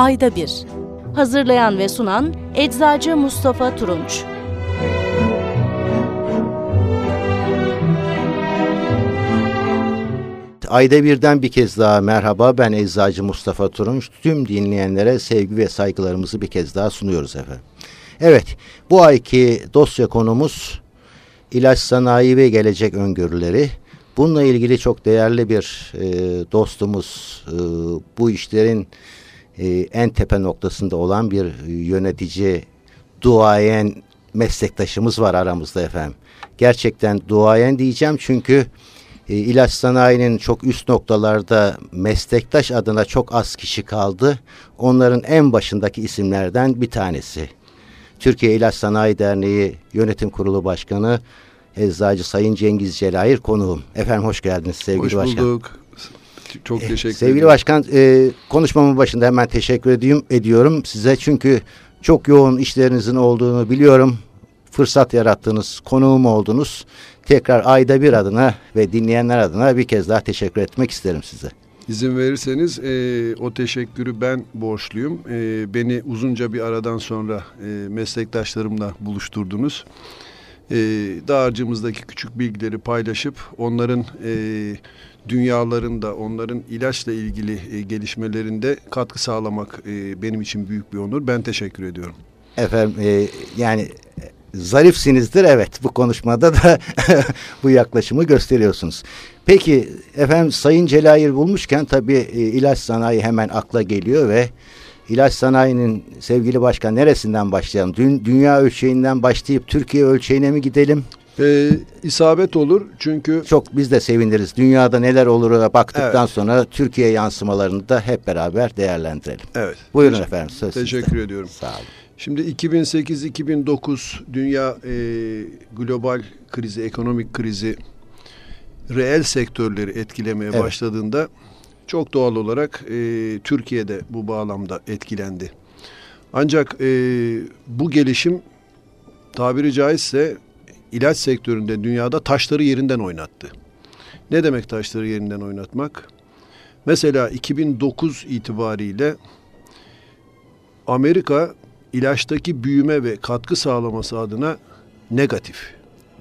ayda bir. Hazırlayan ve sunan Eczacı Mustafa Turunç. Ayda birden bir kez daha merhaba ben Eczacı Mustafa Turunç. Tüm dinleyenlere sevgi ve saygılarımızı bir kez daha sunuyoruz efendim. Evet bu ayki dosya konumuz ilaç sanayi ve gelecek öngörüleri. Bununla ilgili çok değerli bir e, dostumuz e, bu işlerin e, en tepe noktasında olan bir yönetici, duayen meslektaşımız var aramızda efendim. Gerçekten duayen diyeceğim çünkü e, ilaç sanayinin çok üst noktalarda meslektaş adına çok az kişi kaldı. Onların en başındaki isimlerden bir tanesi. Türkiye İlaç Sanayi Derneği Yönetim Kurulu Başkanı Eczacı Sayın Cengiz Celayir konuğum. Efendim hoş geldiniz sevgili hoş başkan. Hoş bulduk. Çok teşekkür ederim. Sevgili başkan e, konuşmamın başında hemen teşekkür ediyorum, ediyorum size çünkü çok yoğun işlerinizin olduğunu biliyorum. Fırsat yarattınız, konuğum oldunuz. Tekrar ayda bir adına ve dinleyenler adına bir kez daha teşekkür etmek isterim size. İzin verirseniz e, o teşekkürü ben borçluyum. E, beni uzunca bir aradan sonra e, meslektaşlarımla buluşturdunuz e, dağarcığımızdaki küçük bilgileri paylaşıp onların e, dünyalarında, onların ilaçla ilgili e, gelişmelerinde katkı sağlamak e, benim için büyük bir onur. Ben teşekkür ediyorum. Efendim e, yani zarifsinizdir evet bu konuşmada da bu yaklaşımı gösteriyorsunuz. Peki efendim Sayın Celayir bulmuşken tabii ilaç sanayi hemen akla geliyor ve ilaç sanayinin sevgili başkan neresinden başlayalım? Dün, dünya ölçeğinden başlayıp Türkiye ölçeğine mi gidelim? Ee, isabet olur çünkü... Çok biz de seviniriz. Dünyada neler olur baktıktan evet. sonra Türkiye yansımalarını da hep beraber değerlendirelim. Evet. Buyurun Teşekkür, efendim söz Teşekkür sizde. ediyorum. Sağ olun. Şimdi 2008-2009 dünya e, global krizi, ekonomik krizi reel sektörleri etkilemeye evet. başladığında çok doğal olarak e, Türkiye'de bu bağlamda etkilendi. Ancak e, bu gelişim tabiri caizse ilaç sektöründe dünyada taşları yerinden oynattı. Ne demek taşları yerinden oynatmak? Mesela 2009 itibariyle Amerika ilaçtaki büyüme ve katkı sağlaması adına negatif.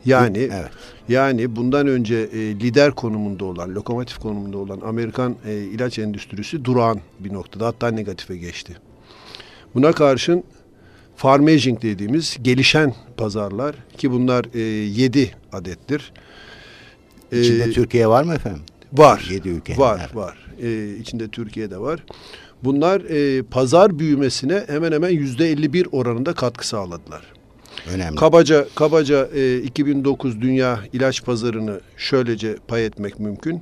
Yani evet. yani bundan önce e, lider konumunda olan, lokomotif konumunda olan Amerikan e, ilaç endüstrisi durağan bir noktada hatta negatife geçti. Buna karşın farmaging dediğimiz gelişen pazarlar ki bunlar e, 7 adettir. İçinde ee, Türkiye var mı efendim? Var. 7 ülke. Var, evet. var. Ee, içinde Türkiye'de var. Bunlar e, pazar büyümesine hemen hemen yüzde 51 oranında katkı sağladılar. Önemli. Kabaca kabaca e, 2009 dünya ilaç pazarını şöylece pay etmek mümkün.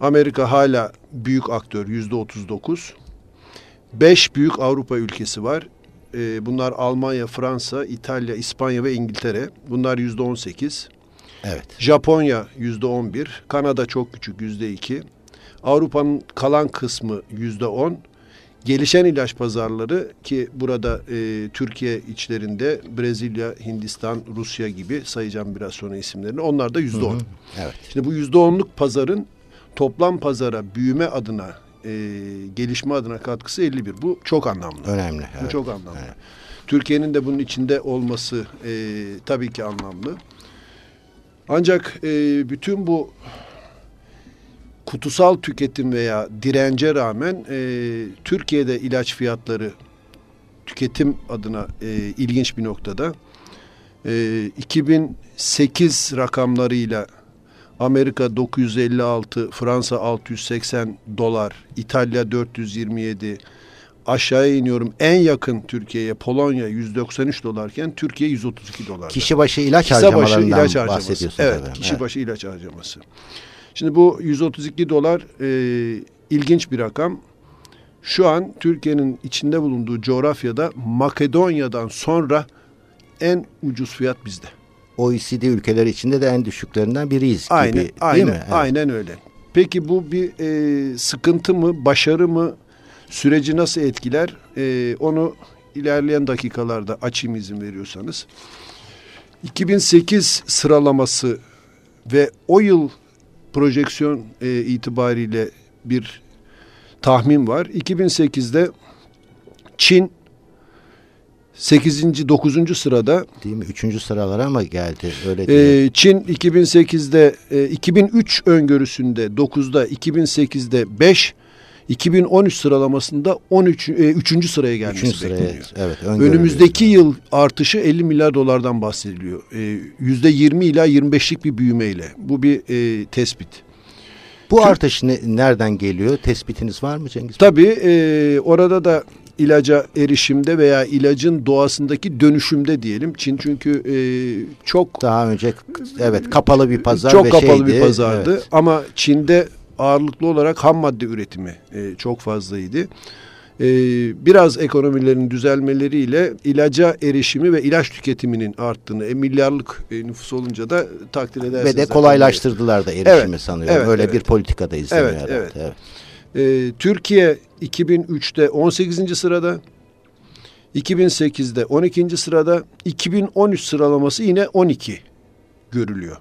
Amerika hala büyük aktör yüzde 39. Beş büyük Avrupa ülkesi var. E, bunlar Almanya, Fransa, İtalya, İspanya ve İngiltere. Bunlar yüzde 18. Evet. Japonya yüzde 11. Kanada çok küçük yüzde 2. Avrupa'nın kalan kısmı yüzde 10 gelişen ilaç pazarları ki burada e, Türkiye içlerinde Brezilya, Hindistan, Rusya gibi sayacağım biraz sonra isimlerini. Onlar da yüzde on. Evet. Şimdi bu yüzde onluk pazarın toplam pazara büyüme adına e, gelişme adına katkısı 51. Bu çok anlamlı. Önemli. Bu evet. çok anlamlı. Evet. Türkiye'nin de bunun içinde olması e, tabii ki anlamlı. Ancak e, bütün bu kutusal tüketim veya dirence rağmen e, Türkiye'de ilaç fiyatları tüketim adına e, ilginç bir noktada. E, 2008 rakamlarıyla Amerika 956, Fransa 680 dolar, İtalya 427, aşağıya iniyorum en yakın Türkiye'ye Polonya 193 dolarken Türkiye 132 dolar. Kişi başı ilaç kişi harcamalarından başı ilaç harcaması. Evet, efendim. kişi evet. başı ilaç harcaması. Şimdi bu 132 dolar e, ilginç bir rakam. Şu an Türkiye'nin içinde bulunduğu coğrafyada Makedonya'dan sonra en ucuz fiyat bizde. OECD ülkeleri içinde de en düşüklerinden biriyiz aynen, gibi aynen, değil mi? Evet. Aynen öyle. Peki bu bir e, sıkıntı mı, başarı mı, süreci nasıl etkiler? E, onu ilerleyen dakikalarda açayım izin veriyorsanız. 2008 sıralaması ve o yıl projeksiyon e, itibariyle bir tahmin var. 2008'de Çin 8. 9. sırada. Değil mi? 3. sıralara mı geldi? Öyle. Ee, Çin 2008'de e, 2003 öngörüsünde 9'da 2008'de 5 2013 sıralamasında 13 e, 3. sıraya gelmesi 3. sıraya, bekleniyor. Evet, Önümüzdeki yıl artışı 50 milyar dolardan bahsediliyor. E, %20 ila 25'lik bir büyümeyle. Bu bir e, tespit. Bu Türk... artış ne, nereden geliyor? Tespitiniz var mı Cengiz? Tabii e, orada da ilaca erişimde veya ilacın doğasındaki dönüşümde diyelim. Çin çünkü e, çok daha önce evet kapalı bir pazar çok ve kapalı şeydi, bir pazardı. Evet. Ama Çin'de ağırlıklı olarak ham madde üretimi e, çok fazlaydı. E, biraz ekonomilerin düzelmeleriyle ilaca erişimi ve ilaç tüketiminin arttığını, e, milyarlık e, nüfus olunca da takdir edersiniz. Ve de kolaylaştırdılar da erişimi evet, sanıyorum. Evet, Öyle evet. bir politikada izleniyor evet, herhalde. Evet. evet. E, Türkiye 2003'te 18. sırada, 2008'de 12. sırada, 2013 sıralaması yine 12 görülüyor.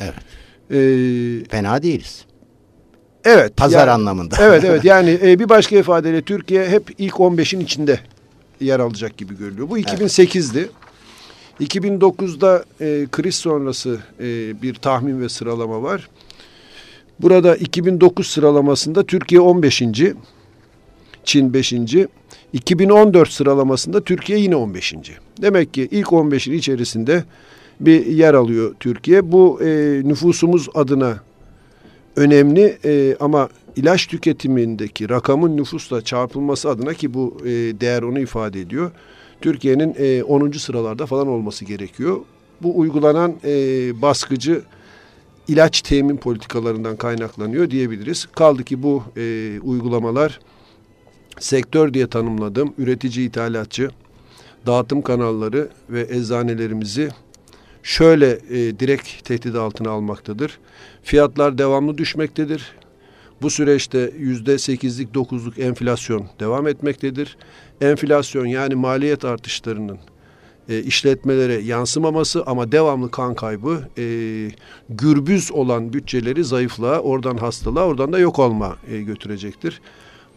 Evet. Ee, Fena değiliz. Evet. Pazar yani, anlamında. Evet evet yani e, bir başka ifadeyle Türkiye hep ilk 15'in içinde yer alacak gibi görülüyor. Bu 2008'di. 2009'da e, kriz sonrası e, bir tahmin ve sıralama var. Burada 2009 sıralamasında Türkiye 15. Çin 5. 2014 sıralamasında Türkiye yine 15. Demek ki ilk 15'in içerisinde bir yer alıyor Türkiye. Bu e, nüfusumuz adına önemli e, ama ilaç tüketimindeki rakamın nüfusla çarpılması adına ki bu e, değer onu ifade ediyor. Türkiye'nin e, 10. sıralarda falan olması gerekiyor. Bu uygulanan e, baskıcı ilaç temin politikalarından kaynaklanıyor diyebiliriz. Kaldı ki bu e, uygulamalar sektör diye tanımladığım üretici ithalatçı, dağıtım kanalları ve eczanelerimizi şöyle e, direkt tehdit altına almaktadır. Fiyatlar devamlı düşmektedir. Bu süreçte yüzde sekizlik dokuzluk enflasyon devam etmektedir. Enflasyon yani maliyet artışlarının e, işletmelere yansımaması ama devamlı kan kaybı e, gürbüz olan bütçeleri zayıflığa, oradan hastalığa, oradan da yok olma e, götürecektir.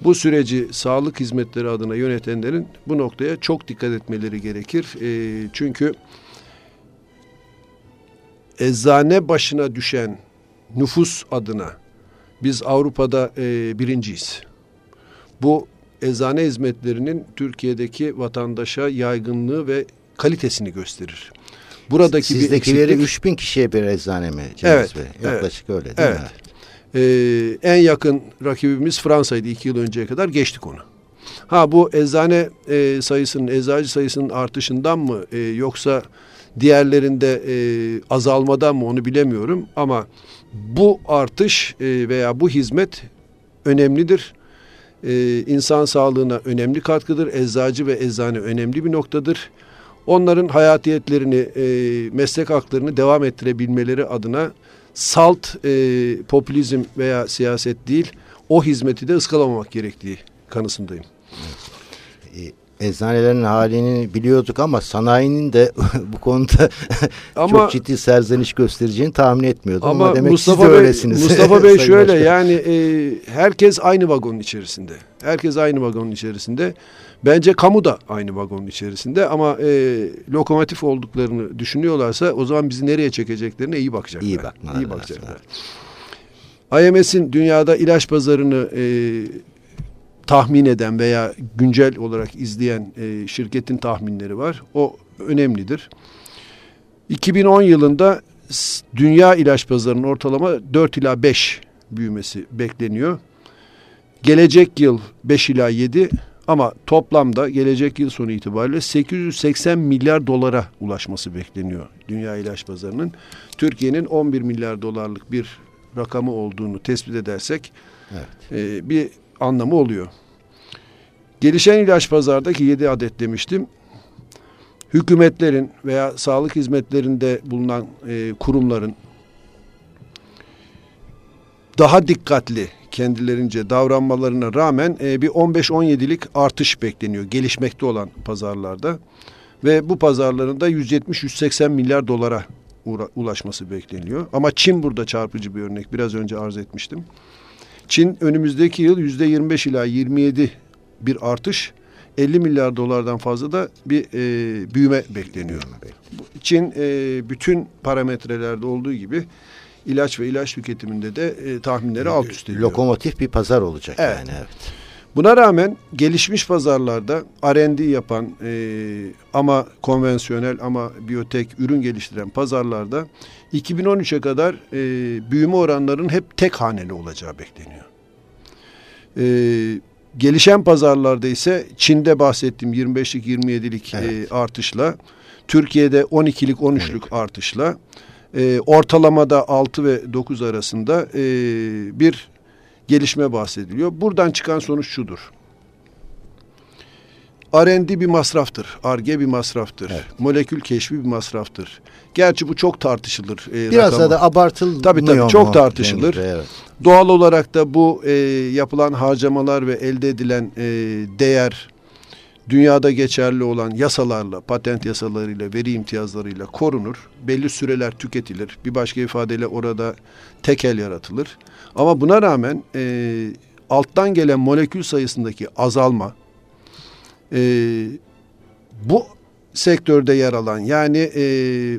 Bu süreci sağlık hizmetleri adına yönetenlerin bu noktaya çok dikkat etmeleri gerekir. E, çünkü eczane başına düşen nüfus adına biz Avrupa'da e, birinciyiz. Bu eczane hizmetlerinin Türkiye'deki vatandaşa yaygınlığı ve kalitesini gösterir. Buradaki Sizdekileri eksiklik... 3000 kişiye bir eczane mi Cengiz evet, Bey? Yaklaşık evet, öyle değil evet. mi? Ee, en yakın rakibimiz Fransa'ydı iki yıl önceye kadar geçtik onu. Ha bu eczane e, sayısının, eczacı sayısının artışından mı e, yoksa diğerlerinde e, azalmadan mı onu bilemiyorum ama bu artış e, veya bu hizmet önemlidir. E, insan sağlığına önemli katkıdır. Eczacı ve eczane önemli bir noktadır. Onların hayatiyetlerini, e, meslek haklarını devam ettirebilmeleri adına salt e, popülizm veya siyaset değil, o hizmeti de ıskalamamak gerektiği kanısındayım. Evet eczanelerin halini biliyorduk ama sanayinin de bu konuda ama, çok ciddi serzeniş göstereceğini tahmin etmiyordum. Ama, ama demek Mustafa siz de Bey, öylesiniz. Mustafa Bey şöyle yani e, herkes aynı vagonun içerisinde. Herkes aynı vagonun içerisinde. Bence kamu da aynı vagonun içerisinde ama e, lokomotif olduklarını düşünüyorlarsa o zaman bizi nereye çekeceklerine iyi bakacaklar. İyi bakmalar. İyi bakacaklar. IMS'in dünyada ilaç pazarını e, tahmin eden veya güncel olarak izleyen e, şirketin tahminleri var. O önemlidir. 2010 yılında dünya ilaç pazarının ortalama 4 ila 5 büyümesi bekleniyor. Gelecek yıl 5 ila 7 ama toplamda gelecek yıl sonu itibariyle 880 milyar dolara ulaşması bekleniyor dünya ilaç pazarının. Türkiye'nin 11 milyar dolarlık bir rakamı olduğunu tespit edersek evet. e, bir anlamı oluyor. Gelişen ilaç pazardaki 7 adet demiştim. Hükümetlerin veya sağlık hizmetlerinde bulunan e, kurumların daha dikkatli kendilerince davranmalarına rağmen e, bir 15-17'lik artış bekleniyor gelişmekte olan pazarlarda. Ve bu pazarların da 170-180 milyar dolara ulaşması bekleniyor. Ama Çin burada çarpıcı bir örnek. Biraz önce arz etmiştim. Çin önümüzdeki yıl yüzde 25 ila 27 bir artış. 50 milyar dolardan fazla da bir e, büyüme bekleniyor. Çin e, bütün parametrelerde olduğu gibi ilaç ve ilaç tüketiminde de e, tahminleri alt üst ediyor. Lokomotif bir pazar olacak Evet. yani evet. Buna rağmen gelişmiş pazarlarda R&D yapan e, ama konvansiyonel ama biyotek ürün geliştiren pazarlarda 2013'e kadar e, büyüme oranlarının hep tek haneli olacağı bekleniyor. E, gelişen pazarlarda ise Çin'de bahsettiğim 25'lik 27'lik Evet. e, artışla Türkiye'de 12'lik 13'lük artışla e, ortalamada 6 ve 9 arasında e, bir gelişme bahsediliyor. Buradan çıkan sonuç şudur. R&D bir masraftır. Arge bir masraftır. Evet. Molekül keşfi bir masraftır. Gerçi bu çok tartışılır. e, Biraz rakamı. da abartılmıyor Tabii, tabii, çok tartışılır. Evet. Doğal olarak da bu e, yapılan harcamalar ve elde edilen e, değer dünyada geçerli olan yasalarla, patent yasalarıyla, veri imtiyazlarıyla korunur. Belli süreler tüketilir. Bir başka ifadeyle orada tekel yaratılır. Ama buna rağmen e, alttan gelen molekül sayısındaki azalma e, bu sektörde yer alan yani e,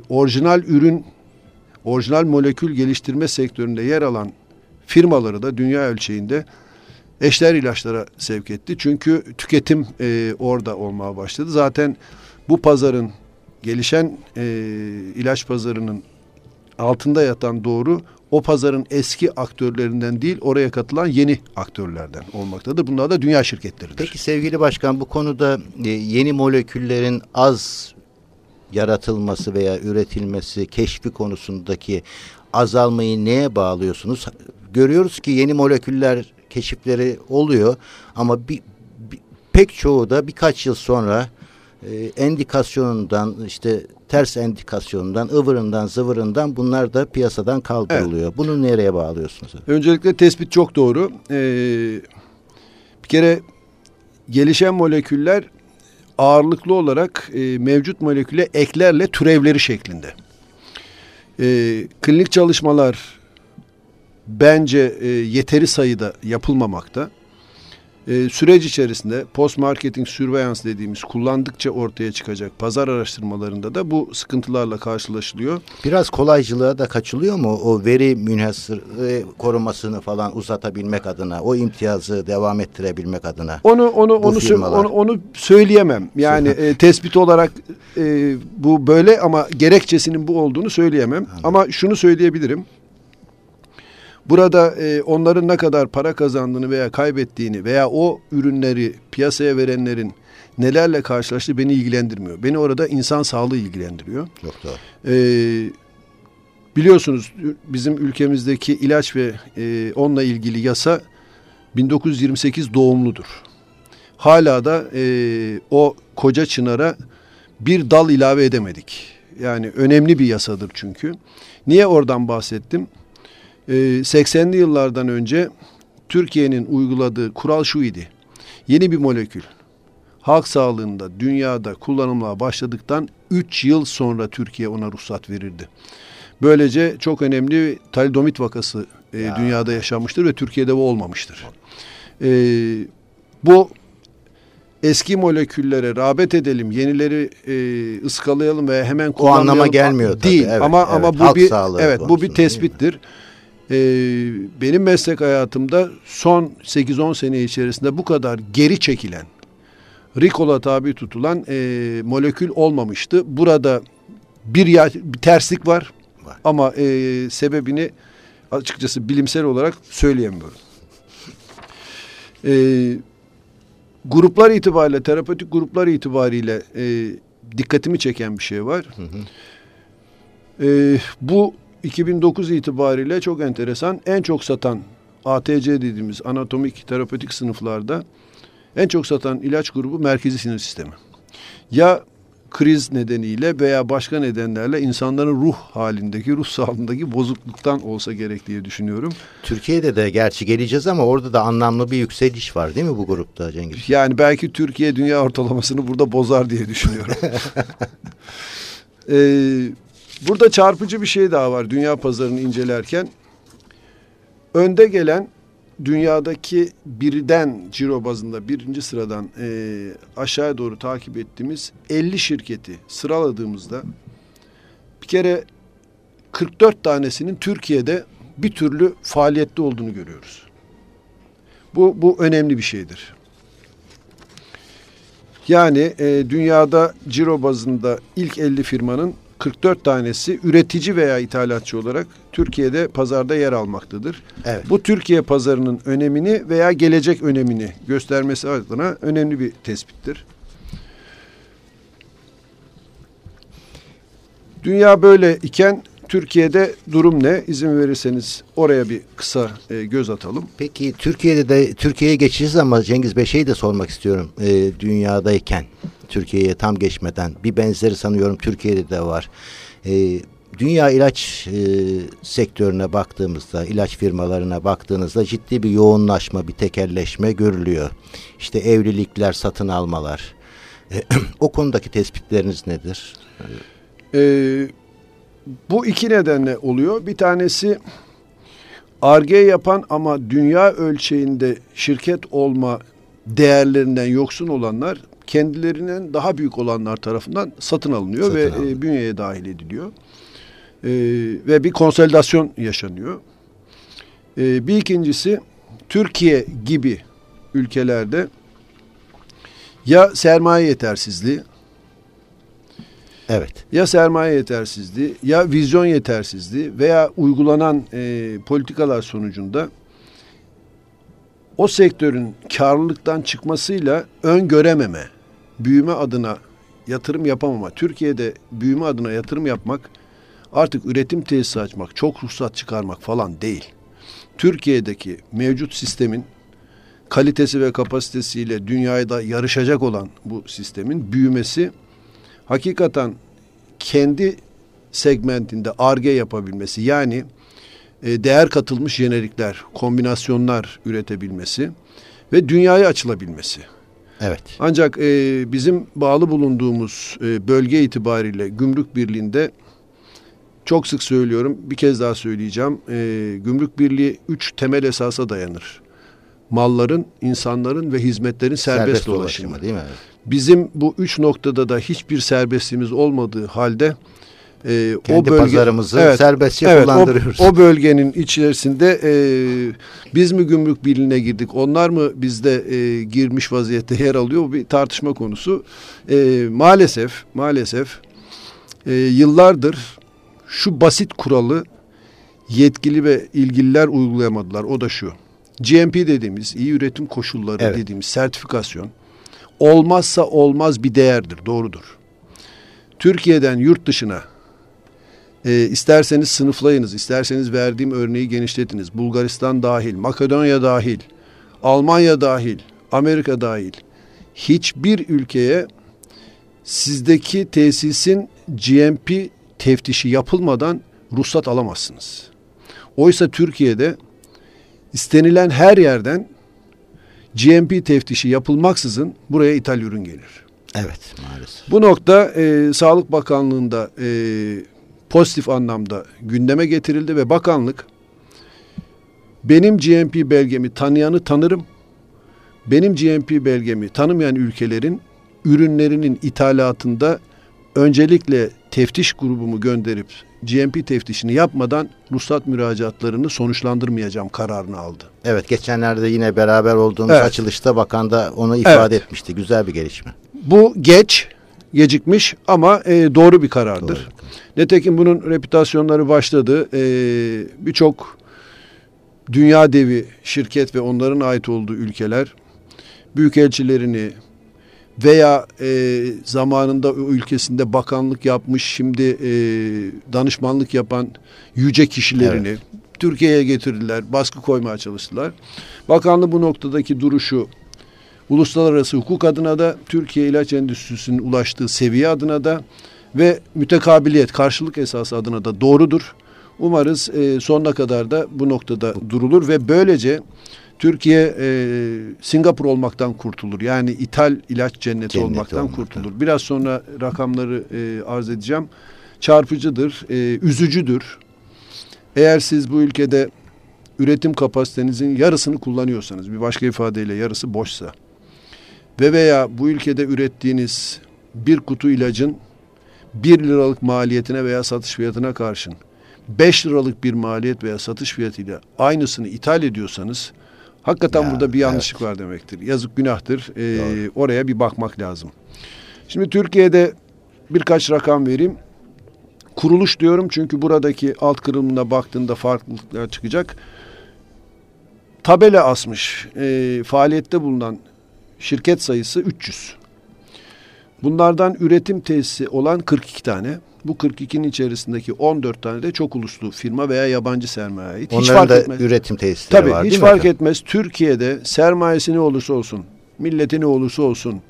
orijinal ürün, orijinal molekül geliştirme sektöründe yer alan firmaları da dünya ölçeğinde eşler ilaçlara sevk etti. Çünkü tüketim e, orada olmaya başladı. Zaten bu pazarın gelişen e, ilaç pazarının altında yatan doğru o pazarın eski aktörlerinden değil oraya katılan yeni aktörlerden olmaktadır. Bunlar da dünya şirketleridir. Peki sevgili başkan bu konuda e, yeni moleküllerin az yaratılması veya üretilmesi, keşfi konusundaki azalmayı neye bağlıyorsunuz? Görüyoruz ki yeni moleküller keşifleri oluyor ama bir, bir- pek çoğu da birkaç yıl sonra e, endikasyonundan işte ters endikasyonundan, ıvırından, zıvırından bunlar da piyasadan kaldırılıyor. Bunu nereye bağlıyorsunuz? Öncelikle tespit çok doğru. Ee, bir kere gelişen moleküller ağırlıklı olarak e, mevcut moleküle eklerle türevleri şeklinde. Ee, klinik çalışmalar bence e, yeteri sayıda yapılmamakta. Ee, süreç içerisinde post marketing surveillance dediğimiz kullandıkça ortaya çıkacak pazar araştırmalarında da bu sıkıntılarla karşılaşılıyor. Biraz kolaycılığa da kaçılıyor mu? O veri münhasır e, korumasını falan uzatabilmek adına, o imtiyazı devam ettirebilmek adına. Onu onu onu, firmalar. onu onu söyleyemem. Yani e, tespit olarak e, bu böyle ama gerekçesinin bu olduğunu söyleyemem. Ama şunu söyleyebilirim. Burada e, onların ne kadar para kazandığını veya kaybettiğini veya o ürünleri piyasaya verenlerin nelerle karşılaştığı beni ilgilendirmiyor. Beni orada insan sağlığı ilgilendiriyor. Çok doğru. Ee, biliyorsunuz bizim ülkemizdeki ilaç ve e, onunla ilgili yasa 1928 doğumludur. Hala da e, o koca çınara bir dal ilave edemedik. Yani önemli bir yasadır çünkü. Niye oradan bahsettim? Ee, 80'li yıllardan önce Türkiye'nin uyguladığı kural şu idi. Yeni bir molekül halk sağlığında dünyada kullanılmaya başladıktan 3 yıl sonra Türkiye ona ruhsat verirdi. Böylece çok önemli talidomit vakası e, Ya. dünyada yaşanmıştır ve Türkiye'de bu olmamıştır. E, bu eski moleküllere rağbet edelim, yenileri e, ıskalayalım ve hemen O kullanmayalım. anlama gelmiyor tabii, Değil evet, ama evet. ama bu Halk bir evet bu bir değil mi? tespittir. Ee, benim meslek hayatımda son 8-10 sene içerisinde bu kadar geri çekilen, Ricola tabi tutulan e, molekül olmamıştı. Burada bir, ya, bir terslik var, Var. ama e, sebebini açıkçası bilimsel olarak söyleyemiyorum. E, gruplar itibariyle, terapötik gruplar itibariyle e, dikkatimi çeken bir şey var. E, bu 2009 itibariyle çok enteresan. En çok satan ATC dediğimiz anatomik terapötik sınıflarda en çok satan ilaç grubu merkezi sinir sistemi. Ya kriz nedeniyle veya başka nedenlerle insanların ruh halindeki, ruh sağlığındaki bozukluktan olsa gerek diye düşünüyorum. Türkiye'de de gerçi geleceğiz ama orada da anlamlı bir yükseliş var değil mi bu grupta Cengiz? Yani belki Türkiye dünya ortalamasını burada bozar diye düşünüyorum. Ee, burada çarpıcı bir şey daha var dünya pazarını incelerken. Önde gelen dünyadaki birden ciro bazında birinci sıradan e, aşağıya doğru takip ettiğimiz 50 şirketi sıraladığımızda bir kere 44 tanesinin Türkiye'de bir türlü faaliyette olduğunu görüyoruz. Bu, bu önemli bir şeydir. Yani e, dünyada ciro bazında ilk 50 firmanın 44 tanesi üretici veya ithalatçı olarak Türkiye'de pazarda yer almaktadır. Evet. Bu Türkiye pazarının önemini veya gelecek önemini göstermesi adına önemli bir tespittir. Dünya böyle iken Türkiye'de durum ne? İzin verirseniz oraya bir kısa e, göz atalım. Peki Türkiye'de de Türkiye'ye geçeceğiz ama Cengiz Bey şeyi de sormak istiyorum. E, dünyadayken Türkiye'ye tam geçmeden bir benzeri sanıyorum Türkiye'de de var. E, dünya ilaç e, sektörüne baktığımızda, ilaç firmalarına baktığınızda ciddi bir yoğunlaşma, bir tekelleşme görülüyor. İşte evlilikler, satın almalar. E, o konudaki tespitleriniz nedir? Ee, bu iki nedenle oluyor. Bir tanesi ARGE yapan ama dünya ölçeğinde şirket olma değerlerinden yoksun olanlar kendilerinden daha büyük olanlar tarafından satın alınıyor satın ve e, bünyeye dahil ediliyor. E, ve bir konsolidasyon yaşanıyor. E, bir ikincisi Türkiye gibi ülkelerde ya sermaye yetersizliği Evet. Ya sermaye yetersizliği ya vizyon yetersizliği veya uygulanan e, politikalar sonucunda o sektörün karlılıktan çıkmasıyla öngörememe, büyüme adına yatırım yapamama, Türkiye'de büyüme adına yatırım yapmak artık üretim tesisi açmak, çok ruhsat çıkarmak falan değil. Türkiye'deki mevcut sistemin kalitesi ve kapasitesiyle dünyada yarışacak olan bu sistemin büyümesi hakikaten kendi segmentinde arge yapabilmesi yani e, değer katılmış jenerikler, kombinasyonlar üretebilmesi ve dünyaya açılabilmesi. Evet. Ancak e, bizim bağlı bulunduğumuz e, bölge itibariyle Gümrük Birliği'nde çok sık söylüyorum, bir kez daha söyleyeceğim. E, Gümrük Birliği üç temel esasa dayanır. Malların, insanların ve hizmetlerin serbest, serbest dolaşımı. dolaşımı değil mi? Bizim bu üç noktada da hiçbir serbestliğimiz olmadığı halde e, Kendi o bölge, pazarımızı evet, serbestçe evet, kullandırıyoruz. O, o bölgenin içerisinde e, biz mi gümrük birliğine girdik, onlar mı bizde e, girmiş vaziyette yer alıyor? Bu bir tartışma konusu. E, maalesef, maalesef e, yıllardır şu basit kuralı yetkili ve ilgililer uygulayamadılar. O da şu. GMP dediğimiz, iyi üretim koşulları evet. dediğimiz sertifikasyon olmazsa olmaz bir değerdir, doğrudur. Türkiye'den yurt dışına e, isterseniz sınıflayınız, isterseniz verdiğim örneği genişletiniz. Bulgaristan dahil, Makedonya dahil, Almanya dahil, Amerika dahil. Hiçbir ülkeye sizdeki tesisin GMP teftişi yapılmadan ruhsat alamazsınız. Oysa Türkiye'de istenilen her yerden GMP teftişi yapılmaksızın buraya ithal ürün gelir. Evet maalesef. Bu nokta e, Sağlık Bakanlığı'nda e, pozitif anlamda gündeme getirildi ve bakanlık benim GMP belgemi tanıyanı tanırım. Benim GMP belgemi tanımayan ülkelerin ürünlerinin ithalatında öncelikle teftiş grubumu gönderip GMP teftişini yapmadan ruhsat müracaatlarını sonuçlandırmayacağım kararını aldı. Evet geçenlerde yine beraber olduğumuz evet. açılışta bakan da onu ifade evet. etmişti. Güzel bir gelişme. Bu geç gecikmiş ama e, doğru bir karardır. Doğru. Netekim bunun reputasyonları başladı. E, Birçok dünya devi şirket ve onların ait olduğu ülkeler büyükelçilerini veya e, zamanında ülkesinde bakanlık yapmış şimdi e, danışmanlık yapan yüce kişilerini evet. Türkiye'ye getirdiler, baskı koymaya çalıştılar. Bakanlık bu noktadaki duruşu uluslararası hukuk adına da Türkiye ilaç endüstrisinin ulaştığı seviye adına da ve mütekabiliyet, karşılık esası adına da doğrudur. Umarız e, sonuna kadar da bu noktada durulur ve böylece Türkiye e, Singapur olmaktan kurtulur. Yani ithal ilaç cenneti, cenneti olmaktan olmaktan kurtulur. Biraz sonra rakamları e, arz edeceğim. Çarpıcıdır, e, üzücüdür. Eğer siz bu ülkede üretim kapasitenizin yarısını kullanıyorsanız, bir başka ifadeyle yarısı boşsa ve veya bu ülkede ürettiğiniz bir kutu ilacın bir liralık maliyetine veya satış fiyatına karşın 5 liralık bir maliyet veya satış fiyatıyla aynısını ithal ediyorsanız hakikaten ya, burada bir yanlışlık evet. var demektir. Yazık günahtır. Ee, oraya bir bakmak lazım. Şimdi Türkiye'de birkaç rakam vereyim. Kuruluş diyorum çünkü buradaki alt kırılımına baktığında farklılıklar çıkacak. Tabela asmış. E, faaliyette bulunan şirket sayısı 300. Bunlardan üretim tesisi olan 42 tane. Bu 42'nin içerisindeki 14 tane de çok uluslu firma veya yabancı sermaye ait. Onların hiç fark da etmez. üretim tesisleri Tabii, var hiç fark mi? etmez. Türkiye'de sermayesi ne olursa olsun, milleti ne olursa olsun,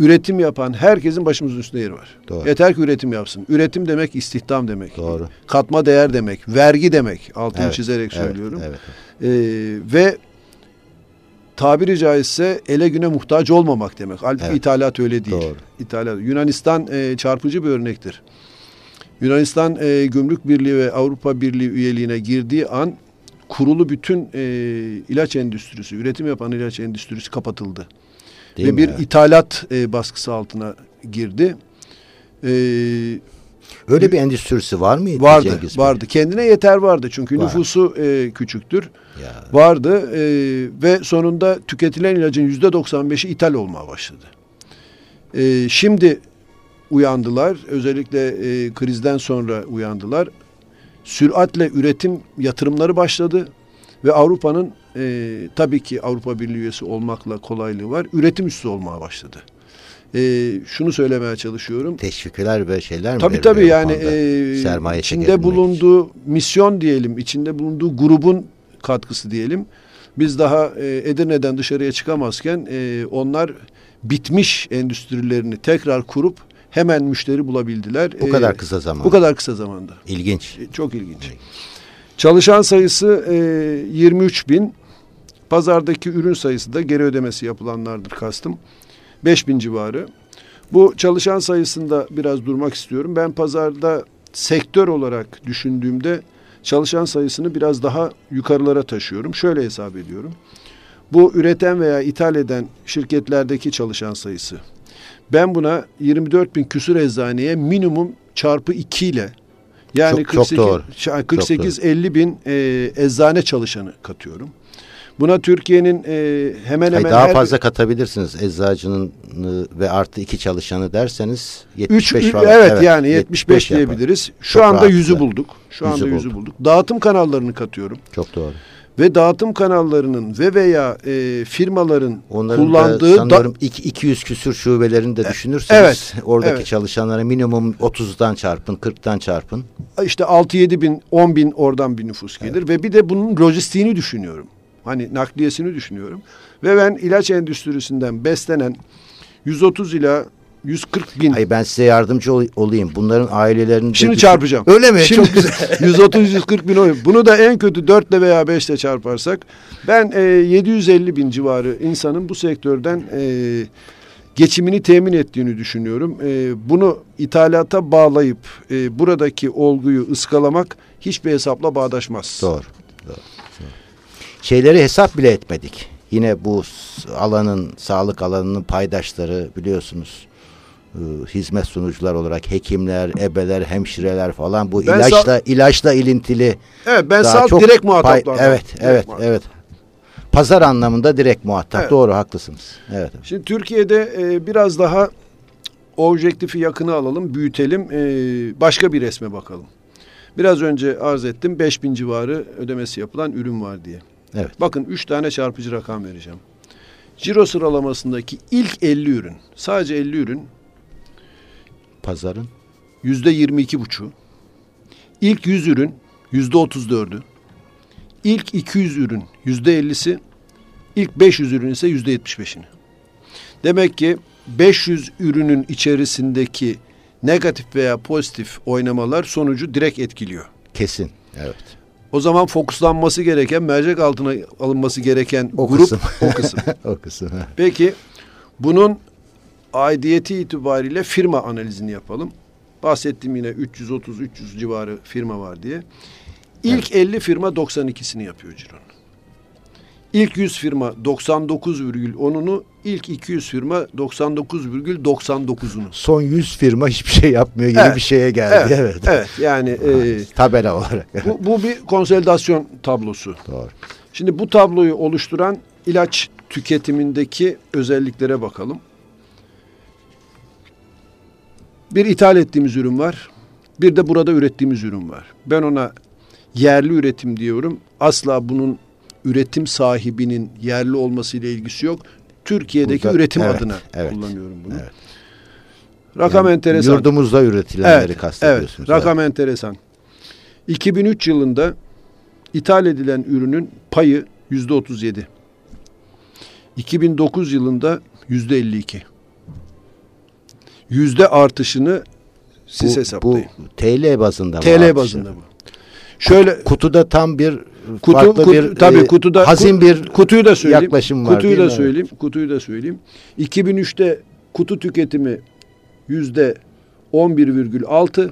üretim yapan herkesin başımızın üstünde yeri var. Doğru. Yeter ki üretim yapsın. Üretim demek istihdam demek. Doğru. Katma değer demek, vergi demek. Altını evet, çizerek evet, söylüyorum. Evet, evet. Ee, ve tabiri caizse ele güne muhtaç olmamak demek. Halbuki evet. ithalat öyle değil. Doğru. İthalat. Yunanistan e, çarpıcı bir örnektir. Yunanistan e, Gümrük Birliği ve Avrupa Birliği üyeliğine girdiği an kurulu bütün e, ilaç endüstrisi, üretim yapan ilaç endüstrisi kapatıldı. Değil ve bir ya? ithalat e, baskısı altına girdi. E, Öyle bir endüstrisi var mıydı? Vardı, Cengiz vardı. Bey? Kendine yeter vardı çünkü var. nüfusu e, küçüktür. Ya. Vardı e, ve sonunda tüketilen ilacın yüzde 95'i ithal olmaya başladı. E, şimdi uyandılar. Özellikle e, krizden sonra uyandılar. Süratle üretim yatırımları başladı ve Avrupa'nın e, tabii ki Avrupa Birliği üyesi olmakla kolaylığı var. Üretim üssü olmaya başladı. E, şunu söylemeye çalışıyorum. Teşvikler ve şeyler mi? Tabii tabii yani e, sermaye içinde bulunduğu için. misyon diyelim, içinde bulunduğu grubun katkısı diyelim. Biz daha e, Edirne'den dışarıya çıkamazken e, onlar bitmiş endüstrilerini tekrar kurup hemen müşteri bulabildiler. Bu kadar kısa zamanda. Bu kadar kısa zamanda. İlginç. E, çok ilginç. Evet. Çalışan sayısı e, 23 bin. Pazardaki ürün sayısı da geri ödemesi yapılanlardır kastım. 5 bin civarı. Bu çalışan sayısında biraz durmak istiyorum. Ben pazarda sektör olarak düşündüğümde çalışan sayısını biraz daha yukarılara taşıyorum. Şöyle hesap ediyorum. Bu üreten veya ithal eden şirketlerdeki çalışan sayısı. Ben buna 24 bin küsur eczaneye minimum çarpı 2 ile yani çok, 48, çok 48 çok 50 bin e, eczane çalışanı katıyorum. Buna Türkiye'nin e, hemen hemen daha her... fazla katabilirsiniz eczacının ve artı iki çalışanı derseniz 75 Üç, falan. Evet, evet yani 75, 75 diyebiliriz. Şu Çok anda yüzü bulduk. Şu yüzü anda bulduk. yüzü bulduk. Dağıtım kanallarını katıyorum. Çok doğru. Ve dağıtım kanallarının ve veya e, firmaların Onların kullandığı da sanıyorum da, 200 küsür şubelerini de e, düşünürseniz evet, oradaki evet. çalışanlara minimum 30'dan çarpın 40'tan çarpın. İşte 6-7 bin 10 bin oradan bir nüfus gelir evet. ve bir de bunun lojistiğini düşünüyorum. Hani nakliyesini düşünüyorum. Ve ben ilaç endüstrisinden beslenen 130 ila 140 bin. Hayır ben size yardımcı ol, olayım. Bunların ailelerini... Şimdi düşün... çarpacağım. Öyle mi? Şimdi, Çok güzel. 130-140 bin oy. Bunu da en kötü 4 ile veya 5 ile çarparsak ben e, 750 bin civarı insanın bu sektörden e, geçimini temin ettiğini düşünüyorum. E, bunu ithalata bağlayıp e, buradaki olguyu ıskalamak hiçbir hesapla bağdaşmaz. Doğru. Doğru şeyleri hesap bile etmedik. Yine bu alanın, sağlık alanının paydaşları biliyorsunuz e, hizmet sunucular olarak hekimler, ebeler, hemşireler falan bu ben ilaçla ilaçla ilintili. Evet ben sağ direkt muhataplardan. Evet, direkt evet, muhatap. evet. Pazar anlamında direkt muhatap. Evet. Doğru haklısınız. Evet. Şimdi Türkiye'de e, biraz daha objektifi yakını alalım, büyütelim. E, başka bir resme bakalım. Biraz önce arz ettim 5000 civarı ödemesi yapılan ürün var diye. Evet. Bakın üç tane çarpıcı rakam vereceğim. Ciro sıralamasındaki ilk 50 ürün, sadece 50 ürün pazarın yüzde 22 buçu. İlk 100 ürün yüzde 34'ü. İlk 200 ürün yüzde 50'si. İlk 500 ürün ise yüzde 75'ini. Demek ki 500 ürünün içerisindeki negatif veya pozitif oynamalar sonucu direkt etkiliyor. Kesin. Evet. O zaman fokuslanması gereken, mercek altına alınması gereken o grup kısım. o kısım. o kısım. Peki bunun aidiyeti itibariyle firma analizini yapalım. Bahsettiğim yine 330-300 civarı firma var diye. İlk evet. 50 firma 92'sini yapıyor cironun. İlk 100 firma 99,10'unu, ilk 200 firma 99,99'unu. Son 100 firma hiçbir şey yapmıyor gibi evet. bir şeye geldi. Evet, evet. evet yani e, tabela olarak. bu, bu bir konsolidasyon tablosu. Doğru. Şimdi bu tabloyu oluşturan ilaç tüketimindeki özelliklere bakalım. Bir ithal ettiğimiz ürün var. Bir de burada ürettiğimiz ürün var. Ben ona yerli üretim diyorum. Asla bunun üretim sahibinin yerli olması ile ilgisi yok. Türkiye'deki Burada, üretim evet, adına evet, kullanıyorum bunu. Evet. Rakam yani enteresan. Yurdumuzda üretilenleri evet, kastediyorsunuz. Evet, rakam evet. enteresan. 2003 yılında ithal edilen ürünün payı yüzde 37. 2009 yılında yüzde 52. Yüzde artışını siz bu, hesaplayın. Bu TL bazında TL mı bazında bu. Şöyle kutuda tam bir kutu, farklı kutu, bir tabii e, kutuda hazin bir kutuyu da söyleyeyim. yaklaşım var. Kutuyu da söyleyeyim. Kutuyu da söyleyeyim. 2003'te kutu tüketimi yüzde 11,6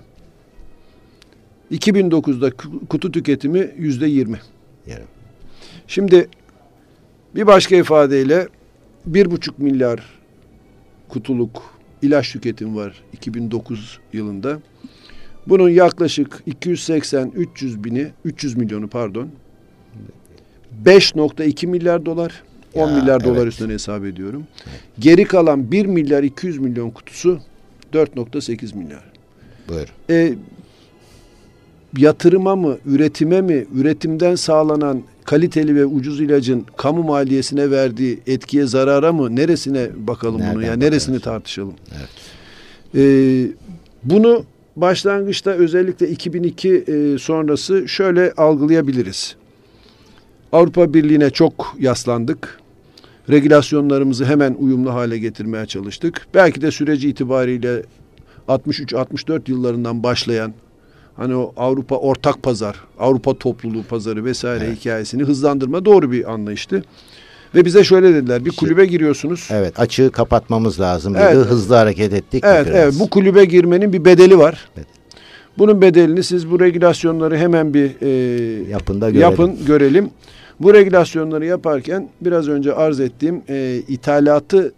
2009'da kutu tüketimi yüzde 20. Yani. Şimdi bir başka ifadeyle bir buçuk milyar kutuluk ilaç tüketimi var 2009 yılında. Bunun yaklaşık 280-300 bini, 300 milyonu pardon, 5.2 milyar dolar, 10 ya, milyar evet. dolar üstüne hesap ediyorum. Geri kalan 1 milyar 200 milyon kutusu 4.8 milyar. Buyur. E, yatırıma mı, üretime mi, üretimden sağlanan kaliteli ve ucuz ilacın kamu maliyesine verdiği etkiye zarara mı neresine bakalım Nereden bunu yani neresini tartışalım. Evet. Ee, bunu başlangıçta özellikle 2002 e, sonrası şöyle algılayabiliriz. Avrupa Birliği'ne çok yaslandık. Regülasyonlarımızı hemen uyumlu hale getirmeye çalıştık. Belki de süreci itibariyle 63-64 yıllarından başlayan hani o Avrupa ortak pazar, Avrupa topluluğu pazarı vesaire evet. hikayesini hızlandırma doğru bir anlayıştı. Ve bize şöyle dediler. Bir kulübe giriyorsunuz. Evet, açığı kapatmamız lazım dedi. Evet. Hızlı hareket ettik. Evet, biraz. evet. Bu kulübe girmenin bir bedeli var. Evet. Bunun bedelini siz bu regülasyonları hemen bir e, Yapında görelim. yapın, görelim. Bu regülasyonları yaparken biraz önce arz ettiğim e, ithalatı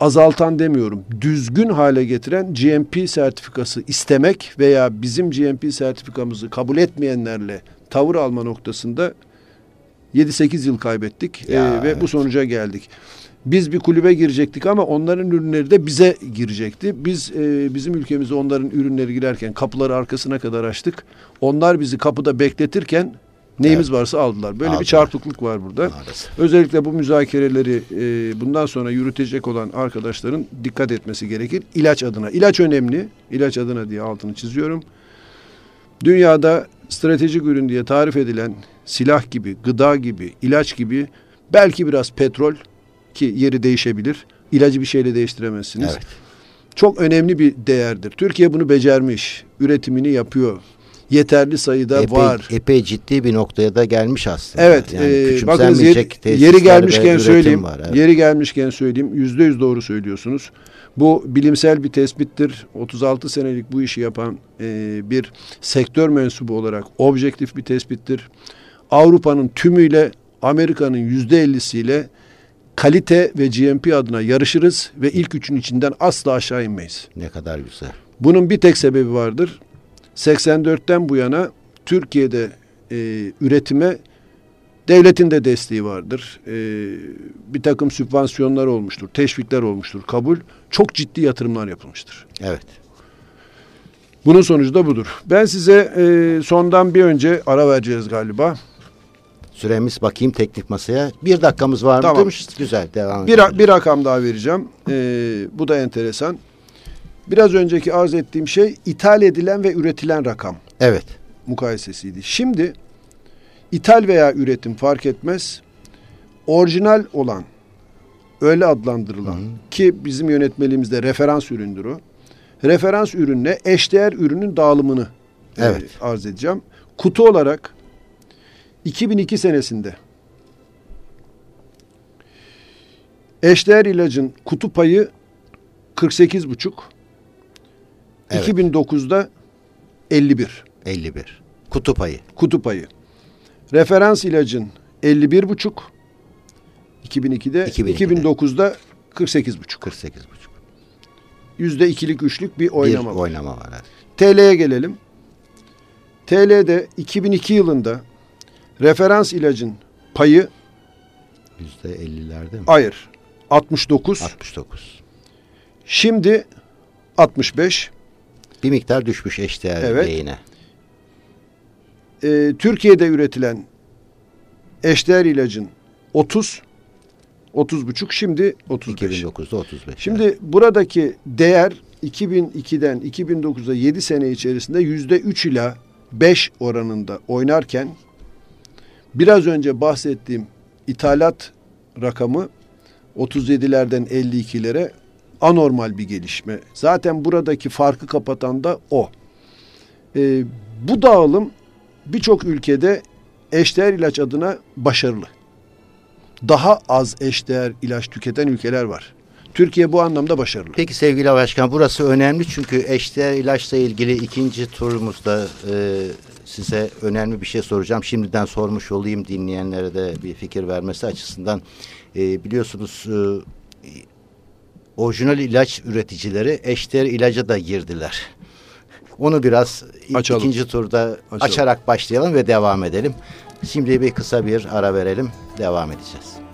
azaltan demiyorum. Düzgün hale getiren GMP sertifikası istemek veya bizim GMP sertifikamızı kabul etmeyenlerle tavır alma noktasında 7-8 yıl kaybettik ya, ee, ve evet. bu sonuca geldik. Biz bir kulübe girecektik ama onların ürünleri de bize girecekti. Biz e, bizim ülkemize onların ürünleri girerken kapıları arkasına kadar açtık. Onlar bizi kapıda bekletirken neyimiz evet. varsa aldılar. Böyle aldılar. bir çarpıklık var burada. Maalesef. Özellikle bu müzakereleri e, bundan sonra yürütecek olan arkadaşların dikkat etmesi gerekir. İlaç adına. İlaç önemli. İlaç adına diye altını çiziyorum. Dünyada stratejik ürün diye tarif edilen silah gibi, gıda gibi, ilaç gibi belki biraz petrol ki yeri değişebilir. İlacı bir şeyle değiştiremezsiniz. Evet. Çok önemli bir değerdir. Türkiye bunu becermiş. Üretimini yapıyor. Yeterli sayıda epey, var. Epey ciddi bir noktaya da gelmiş aslında. Evet. Yani e, bakınız yeri, yeri gelmişken söyleyeyim. Var, evet. Yeri gelmişken söyleyeyim. Yüzde yüz doğru söylüyorsunuz. Bu bilimsel bir tespittir. 36 senelik bu işi yapan e, bir sektör mensubu olarak objektif bir tespittir. Avrupa'nın tümüyle Amerika'nın yüzde ellisiyle kalite ve GMP adına yarışırız ve ilk üçün içinden asla aşağı inmeyiz. Ne kadar güzel. Bunun bir tek sebebi vardır. 84'ten bu yana Türkiye'de e, üretime devletin de desteği vardır. E, bir takım sübvansiyonlar olmuştur, teşvikler olmuştur, kabul. Çok ciddi yatırımlar yapılmıştır. Evet. Bunun sonucu da budur. Ben size e, sondan bir önce ara vereceğiz galiba. Süremiz bakayım teknik masaya. Bir dakikamız var mı tamam. demiş. Güzel devam bir, bir rakam daha vereceğim. Ee, bu da enteresan. Biraz önceki arz ettiğim şey ithal edilen ve üretilen rakam. Evet. Mukayesesiydi. Şimdi ithal veya üretim fark etmez. Orijinal olan öyle adlandırılan Hı. ki bizim yönetmeliğimizde referans üründür o. Referans ürünle eşdeğer ürünün dağılımını e, evet. e, arz edeceğim. Kutu olarak 2002 senesinde eşdeğer ilacın kutu payı 48,5 evet. 2009'da 51. 51. Kutu payı. Kutu payı. Referans ilacın 51,5 2002'de, 2002'de. 2009'da 48,5. 48,5. Yüzde ikilik üçlük bir oynama bir var. oynama var. evet. TL'ye gelelim. TL'de 2002 yılında referans ilacın payı Yüzde 50'lerde mi? hayır 69. 69. Şimdi 65. Bir miktar düşmüş eşdeğer Evet. beyine. Ee, Türkiye'de üretilen eşdeğer ilacın 30 30 buçuk şimdi 35. 2009'da 35. Şimdi buradaki değer 2002'den 2009'a 7 sene içerisinde yüzde 3 ila 5 oranında oynarken biraz önce bahsettiğim ithalat rakamı 37'lerden 52'lere anormal bir gelişme. Zaten buradaki farkı kapatan da o. Ee, bu dağılım birçok ülkede eşdeğer ilaç adına başarılı. Daha az eşdeğer ilaç tüketen ülkeler var. Türkiye bu anlamda başarılı. Peki sevgili başkan burası önemli çünkü eşdeğer ilaçla ilgili ikinci turumuzda e, size önemli bir şey soracağım. Şimdiden sormuş olayım dinleyenlere de bir fikir vermesi açısından. E, biliyorsunuz e, orijinal ilaç üreticileri eşdeğer ilaca da girdiler. Onu biraz Açalım. ikinci turda Açalım. açarak başlayalım ve devam edelim. Şimdi bir kısa bir ara verelim. Devam edeceğiz.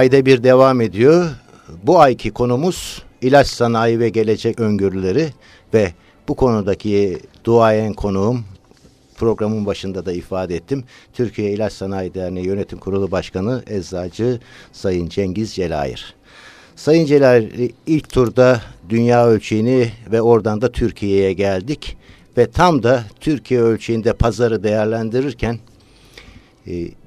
Ayda bir devam ediyor. Bu ayki konumuz ilaç sanayi ve gelecek öngörüleri ve bu konudaki duayen konuğum programın başında da ifade ettim. Türkiye İlaç Sanayi Derneği Yönetim Kurulu Başkanı Eczacı Sayın Cengiz Celayir. Sayın Celayir ilk turda dünya ölçeğini ve oradan da Türkiye'ye geldik ve tam da Türkiye ölçeğinde pazarı değerlendirirken e,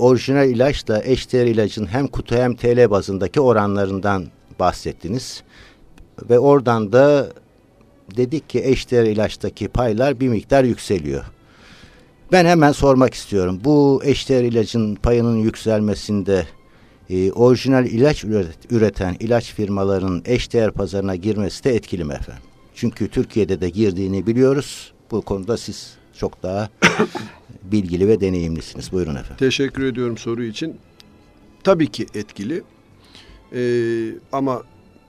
orijinal ilaçla eşdeğer ilacın hem kutu hem TL bazındaki oranlarından bahsettiniz. Ve oradan da dedik ki eşdeğer ilaçtaki paylar bir miktar yükseliyor. Ben hemen sormak istiyorum. Bu eşdeğer ilacın payının yükselmesinde e, orijinal ilaç üreten ilaç firmalarının eşdeğer pazarına girmesi de etkili mi efendim? Çünkü Türkiye'de de girdiğini biliyoruz. Bu konuda siz çok daha bilgili ve deneyimlisiniz. Buyurun efendim. Teşekkür ediyorum soru için. Tabii ki etkili. Ee, ama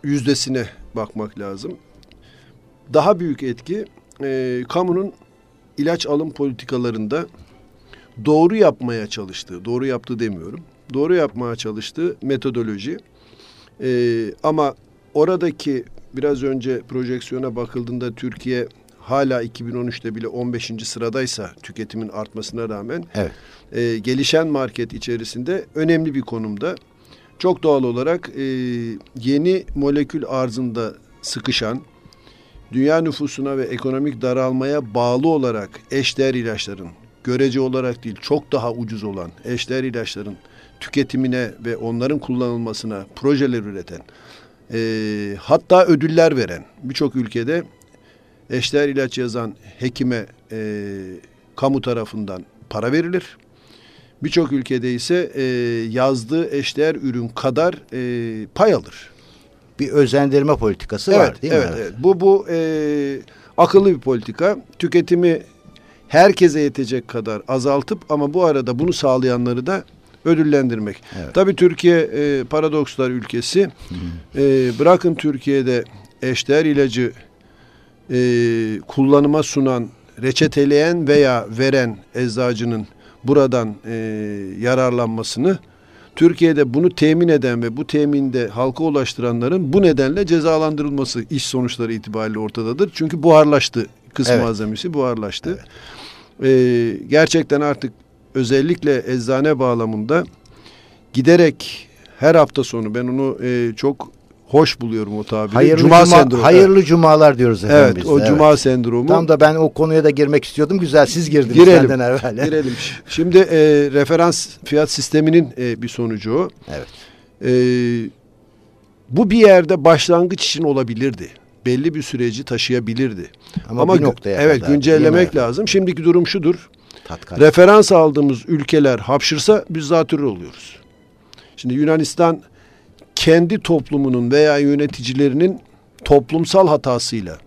yüzdesine bakmak lazım. Daha büyük etki e, kamunun ilaç alım politikalarında doğru yapmaya çalıştığı, doğru yaptığı demiyorum, doğru yapmaya çalıştığı metodoloji. Ee, ama oradaki biraz önce projeksiyona bakıldığında Türkiye hala 2013'te bile 15. sıradaysa tüketimin artmasına rağmen evet. e, gelişen market içerisinde önemli bir konumda. Çok doğal olarak e, yeni molekül arzında sıkışan, dünya nüfusuna ve ekonomik daralmaya bağlı olarak eşdeğer ilaçların, görece olarak değil çok daha ucuz olan eşdeğer ilaçların tüketimine ve onların kullanılmasına projeler üreten, e, hatta ödüller veren birçok ülkede eşdeğer ilaç yazan hekime e, kamu tarafından para verilir. Birçok ülkede ise e, yazdığı eşdeğer ürün kadar e, pay alır. Bir özendirme politikası evet, var değil evet, mi? Evet. Bu bu e, akıllı bir politika. Tüketimi herkese yetecek kadar azaltıp ama bu arada bunu sağlayanları da ödüllendirmek. Evet. Tabii Türkiye e, paradokslar ülkesi. E, bırakın Türkiye'de eşdeğer ilacı e, kullanıma sunan, reçeteleyen veya veren eczacının buradan e, yararlanmasını Türkiye'de bunu temin eden ve bu teminde halka ulaştıranların bu nedenle cezalandırılması iş sonuçları itibariyle ortadadır. Çünkü buharlaştı. Kız evet. malzemesi buharlaştı. Evet. Ee, gerçekten artık özellikle eczane bağlamında giderek her hafta sonu ben onu e, çok hoş buluyorum o tabiri. Hayırlı cuma, cuma sendromu. Hayırlı cumalar diyoruz efendim evet, biz. O evet, o cuma sendromu. Tam da ben o konuya da girmek istiyordum. Güzel siz girdiniz girelim, benden evvel. Girelim. Şimdi e, referans fiyat sisteminin e, bir sonucu o. Evet. E, bu bir yerde başlangıç için olabilirdi. Belli bir süreci taşıyabilirdi. Ama, Ama bir noktaya Evet kadar, güncellemek lazım. Şimdiki durum şudur. Tatkar. Referans aldığımız ülkeler hapşırsa biz zatürre oluyoruz. Şimdi Yunanistan kendi toplumunun veya yöneticilerinin toplumsal hatasıyla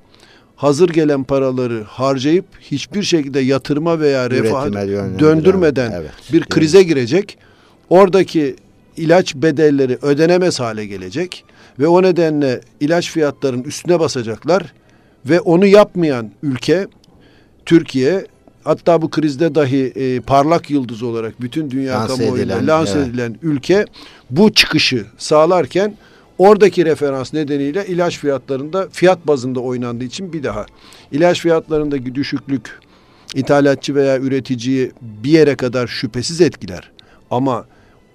hazır gelen paraları harcayıp hiçbir şekilde yatırıma veya refaha döndürmeden evet, bir krize girecek. Oradaki ilaç bedelleri ödenemez hale gelecek ve o nedenle ilaç fiyatlarının üstüne basacaklar ve onu yapmayan ülke Türkiye hatta bu krizde dahi e, parlak yıldız olarak bütün dünya kamuoyunda lanse evet. edilen ülke bu çıkışı sağlarken oradaki referans nedeniyle ilaç fiyatlarında fiyat bazında oynandığı için bir daha ilaç fiyatlarındaki düşüklük ithalatçı veya üreticiyi bir yere kadar şüphesiz etkiler. Ama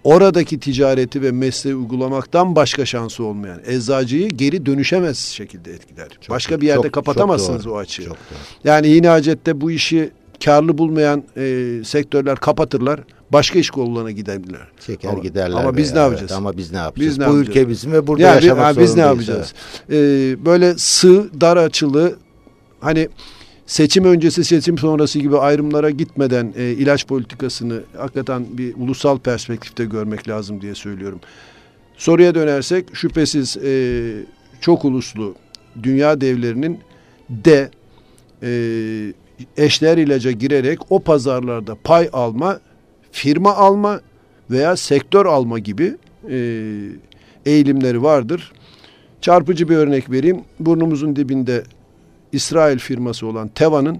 oradaki ticareti ve mesleği uygulamaktan başka şansı olmayan eczacıyı geri dönüşemez şekilde etkiler. Çok- başka bir yerde çok- kapatamazsınız çok doğru. o açığı. Çok doğru. Yani yine hacette bu işi karlı bulmayan e, sektörler kapatırlar. Başka iş kollarına giderler. Çeker Ama- giderler. ama biz ne yapacağız? Ama biz ne yapacağız? Biz ne Bu yapacağız? ülke bizim ve burada Yani yaşamak ha, biz ne zorundayız, yapacağız? Ee, böyle sığ, dar açılı hani seçim öncesi seçim sonrası gibi ayrımlara gitmeden e, ilaç politikasını hakikaten bir ulusal perspektifte görmek lazım diye söylüyorum. Soruya dönersek şüphesiz e, çok uluslu dünya devlerinin de e, eşler ilaca girerek o pazarlarda pay alma, firma alma veya sektör alma gibi e, eğilimleri vardır. Çarpıcı bir örnek vereyim. Burnumuzun dibinde İsrail firması olan Teva'nın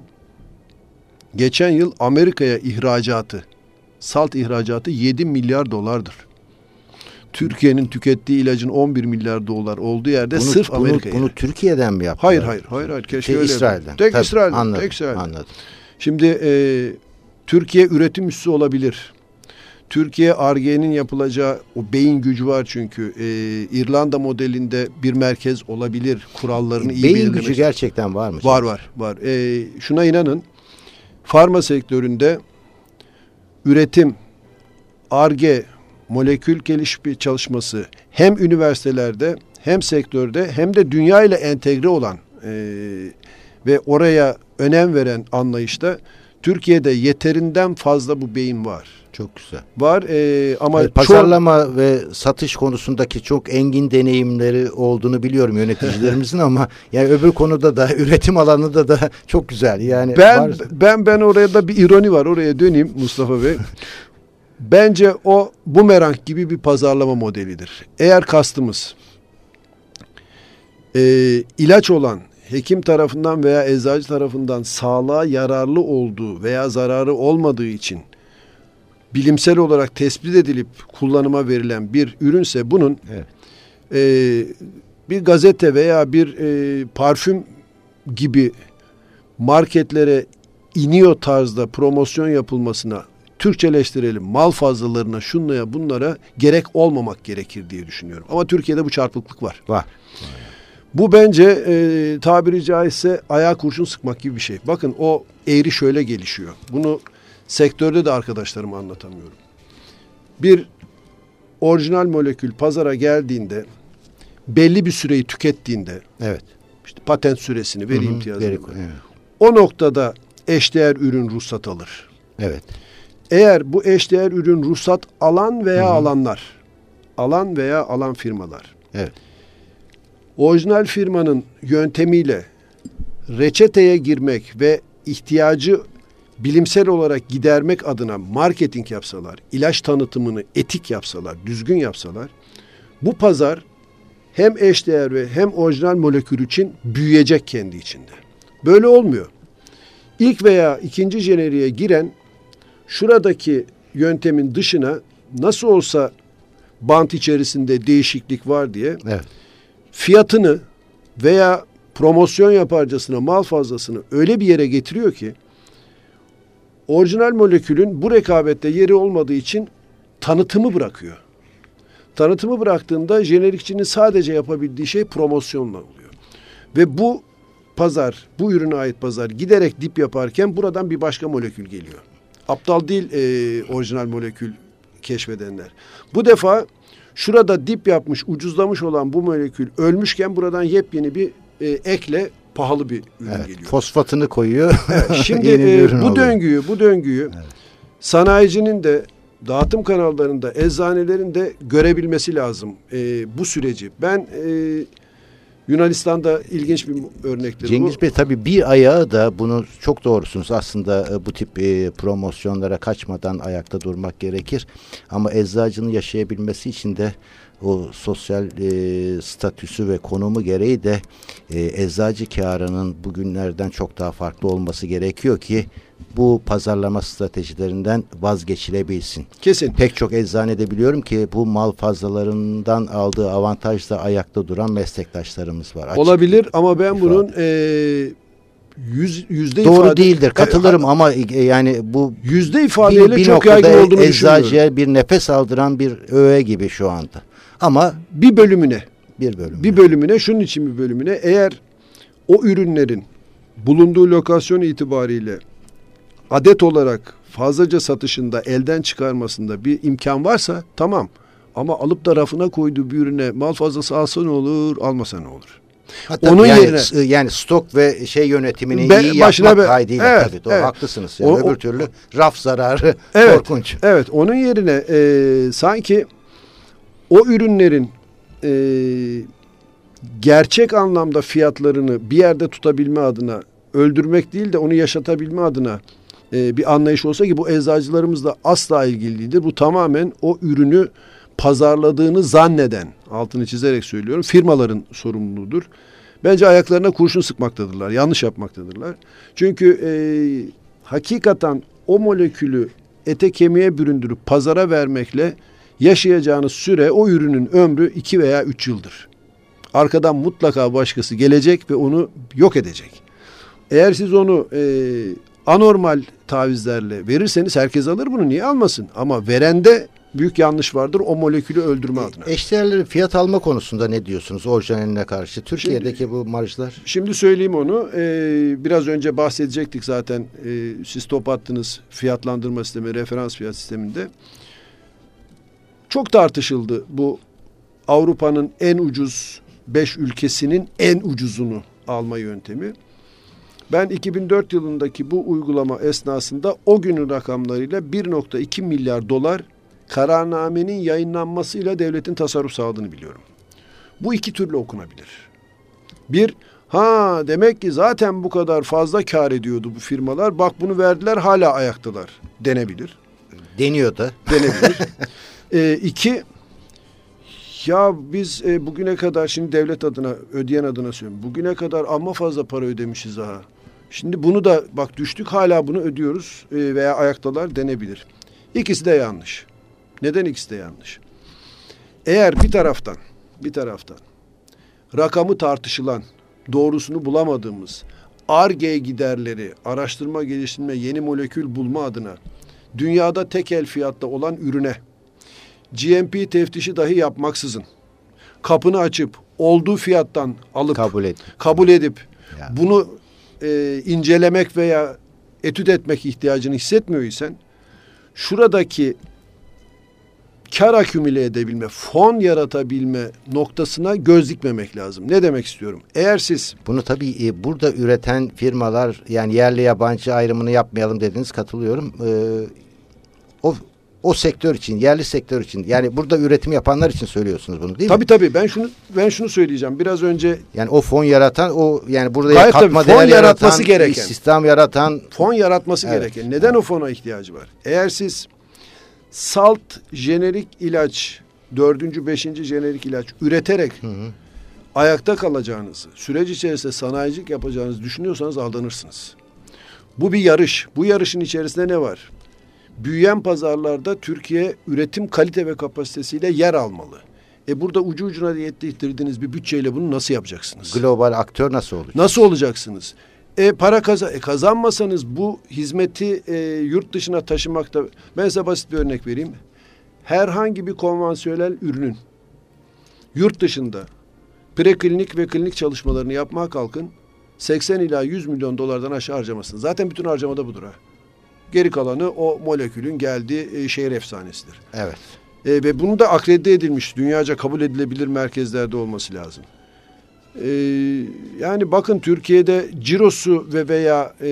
geçen yıl Amerika'ya ihracatı, salt ihracatı 7 milyar dolardır. Türkiye'nin tükettiği ilacın 11 milyar dolar olduğu yerde Bunu, sırf bunu, Amerika'ya. bunu Türkiye'den mi yaptılar? Hayır hayır hayır hayır keşke Şey, öyle. İsrail'den. Tek Tabii, İsrail'den. Anladım, tek İsrail'den. anladım. Şimdi e, Türkiye üretim üssü olabilir. Türkiye Arge'nin yapılacağı o beyin gücü var çünkü. E, İrlanda modelinde bir merkez olabilir. Kurallarını iyi Beyin belirlemek. gücü gerçekten var mı? Var var var. E, şuna inanın. Farma sektöründe üretim, Arge, molekül gelişimi çalışması hem üniversitelerde hem sektörde hem de dünya ile entegre olan e, ve oraya önem veren anlayışta Türkiye'de yeterinden fazla bu beyin var. Çok güzel. Var e, ama çok- pazarlama ve satış konusundaki çok engin deneyimleri olduğunu biliyorum yöneticilerimizin ama yani öbür konuda da üretim alanında da çok güzel. Yani Ben var- ben ben oraya da bir ironi var. Oraya döneyim Mustafa Bey. Bence o bumerang gibi bir pazarlama modelidir. Eğer kastımız e, ilaç olan hekim tarafından veya eczacı tarafından sağlığa yararlı olduğu veya zararı olmadığı için bilimsel olarak tespit edilip kullanıma verilen bir ürünse bunun Evet. e, bir gazete veya bir e, parfüm gibi marketlere iniyor tarzda promosyon yapılmasına Türkçeleştirelim mal fazlalarına şunlara bunlara gerek olmamak gerekir diye düşünüyorum. Ama Türkiye'de bu çarpıklık var. var. Bu bence e, tabiri caizse ayağa kurşun sıkmak gibi bir şey. Bakın o eğri şöyle gelişiyor. Bunu sektörde de arkadaşlarıma anlatamıyorum. Bir orijinal molekül pazara geldiğinde belli bir süreyi tükettiğinde Evet. işte patent süresini veri imtiyazını evet. o noktada eşdeğer ürün ruhsat alır. Evet. Eğer bu eşdeğer ürün ruhsat alan veya alanlar, alan veya alan firmalar, Evet. orijinal firmanın yöntemiyle reçeteye girmek ve ihtiyacı bilimsel olarak gidermek adına marketing yapsalar, ilaç tanıtımını etik yapsalar, düzgün yapsalar, bu pazar hem eşdeğer ve hem orijinal molekül için büyüyecek kendi içinde. Böyle olmuyor. İlk veya ikinci jeneriğe giren şuradaki yöntemin dışına nasıl olsa bant içerisinde değişiklik var diye Evet. fiyatını veya promosyon yaparcasına mal fazlasını öyle bir yere getiriyor ki orijinal molekülün bu rekabette yeri olmadığı için tanıtımı bırakıyor. Tanıtımı bıraktığında jenerikçinin sadece yapabildiği şey promosyonla oluyor. Ve bu pazar, bu ürüne ait pazar giderek dip yaparken buradan bir başka molekül geliyor. Aptal değil e, orijinal molekül keşfedenler. Bu defa şurada dip yapmış, ucuzlamış olan bu molekül ölmüşken buradan yepyeni bir e, ekle pahalı bir ürün evet. geliyor. Fosfatını koyuyor. Şimdi yeni bir e, bu alıyor. döngüyü, bu döngüyü sanayicinin de dağıtım kanallarında, eczanelerin de görebilmesi lazım e, bu süreci. Ben e, Yunanistan'da ilginç bir örnektir Cengiz bu. Bey tabii bir ayağı da bunu çok doğrusunuz aslında e, bu tip e, promosyonlara kaçmadan ayakta durmak gerekir. Ama eczacının yaşayabilmesi için de o sosyal e, statüsü ve konumu gereği de e, eczacı karının bugünlerden çok daha farklı olması gerekiyor ki bu pazarlama stratejilerinden vazgeçilebilsin. Kesin. Pek çok eczanede biliyorum ki bu mal fazlalarından aldığı avantajla ayakta duran meslektaşlarımız var. Açık Olabilir ama ben ifade. bunun e, yüz, yüzde Doğru ifade, değildir. Katılırım E, ama e, yani bu yüzde bir, ifadeyle bir çok noktada yaygın olduğunu düşünüyorum. eczacıya bir nefes aldıran bir öğe gibi şu anda. Ama Bir bölümüne bir bölüm. bir bölümüne şunun için bir bölümüne eğer o ürünlerin bulunduğu lokasyon itibariyle adet olarak fazlaca satışında elden çıkarmasında bir imkan varsa tamam. Ama alıp da rafına koyduğu bir ürüne mal fazlası alsa ne olur, almasa ne olur? Hatta Onun yani, yerine- yani stok ve şey yönetimini Be- iyi yapmak be- kaydıyla Evet, tabii doğru evet. haklısınız. Yani O- öbür o- türlü raf zararı Evet. korkunç. Evet, onun yerine e, sanki o ürünlerin e, gerçek anlamda fiyatlarını bir yerde tutabilme adına öldürmek değil de onu yaşatabilme adına e, bir anlayış olsa ki bu eczacılarımızla asla ilgili değildir. Bu tamamen o ürünü pazarladığını zanneden, altını çizerek söylüyorum, firmaların sorumluluğudur. Bence ayaklarına kurşun sıkmaktadırlar, yanlış yapmaktadırlar. Çünkü e, hakikaten o molekülü ete kemiğe büründürüp pazara vermekle yaşayacağınız süre o ürünün ömrü 2 veya 3 yıldır. Arkadan mutlaka başkası gelecek ve onu yok edecek. Eğer siz onu e, anormal tavizlerle verirseniz herkes alır bunu niye almasın? Ama verende büyük yanlış vardır o molekülü öldürme adına. Eşdeğerleri fiyat alma konusunda ne diyorsunuz orijinaline karşı? Türkiye'deki bu marjlar Şimdi söyleyeyim onu. Ee, biraz önce bahsedecektik zaten. Ee, siz top attınız fiyatlandırma sistemi, referans fiyat sisteminde. Çok tartışıldı bu Avrupa'nın en ucuz 5 ülkesinin en ucuzunu alma yöntemi. Ben 2004 yılındaki bu uygulama esnasında o günün rakamlarıyla 1.2 milyar dolar kararnamenin yayınlanmasıyla devletin tasarruf sağladığını biliyorum. Bu iki türlü okunabilir. Bir, ha demek ki zaten bu kadar fazla kar ediyordu bu firmalar. Bak bunu verdiler hala ayaktalar denebilir. deniyor da. Denebilir. e, iki, ya biz e, bugüne kadar şimdi devlet adına ödeyen adına söylüyorum. Bugüne kadar amma fazla para ödemişiz ha. Şimdi bunu da bak düştük hala bunu ödüyoruz e, veya ayaktalar denebilir. İkisi de yanlış. Neden ikisi de yanlış? Eğer bir taraftan bir taraftan rakamı tartışılan, doğrusunu bulamadığımız ARGE giderleri, araştırma geliştirme, yeni molekül bulma adına dünyada tekel fiyatta olan ürüne GMP teftişi dahi yapmaksızın kapını açıp olduğu fiyattan alıp Kabul et. kabul edip Ya. bunu e, incelemek veya etüt etmek ihtiyacını hissetmiyor isen şuradaki kar akümüle edebilme, fon yaratabilme noktasına göz dikmemek lazım. Ne demek istiyorum? Eğer siz Bunu tabii e, burada üreten firmalar yani yerli yabancı ayrımını yapmayalım dediniz katılıyorum. Ee, o o sektör için, yerli sektör için yani burada üretim yapanlar için söylüyorsunuz bunu değil mi? tabii tabii ben şunu ben şunu söyleyeceğim. Biraz önce Yani o fon yaratan, o yani burada Gayet katma tabii, fon değer yaratması yaratan, gereken. sistem yaratan fon yaratması Evet. gereken. Neden o fona ihtiyacı var? Eğer siz salt jenerik ilaç, dördüncü, beşinci jenerik ilaç üreterek ayakta kalacağınızı, süreç içerisinde sanayicilik yapacağınızı düşünüyorsanız aldanırsınız. Bu bir yarış. Bu yarışın içerisinde ne var? Büyüyen pazarlarda Türkiye üretim kalite ve kapasitesiyle yer almalı. E burada ucu ucuna yettirdiğiniz bir bütçeyle bunu nasıl yapacaksınız? global aktör nasıl olacak? Nasıl olacaksınız? E, para kaza e, kazanmasanız bu hizmeti e, yurt dışına taşımakta ben size basit bir örnek vereyim. Herhangi bir konvansiyonel ürünün yurt dışında preklinik ve klinik çalışmalarını yapmaya kalkın 80 ila 100 milyon dolardan aşağı harcamasınız. Zaten bütün harcamada budur ha. Geri kalanı o molekülün geldiği e, şehir efsanesidir. Evet. E, ve bunu da akredite edilmiş, dünyaca kabul edilebilir merkezlerde olması lazım. E, yani bakın Türkiye'de cirosu ve veya e,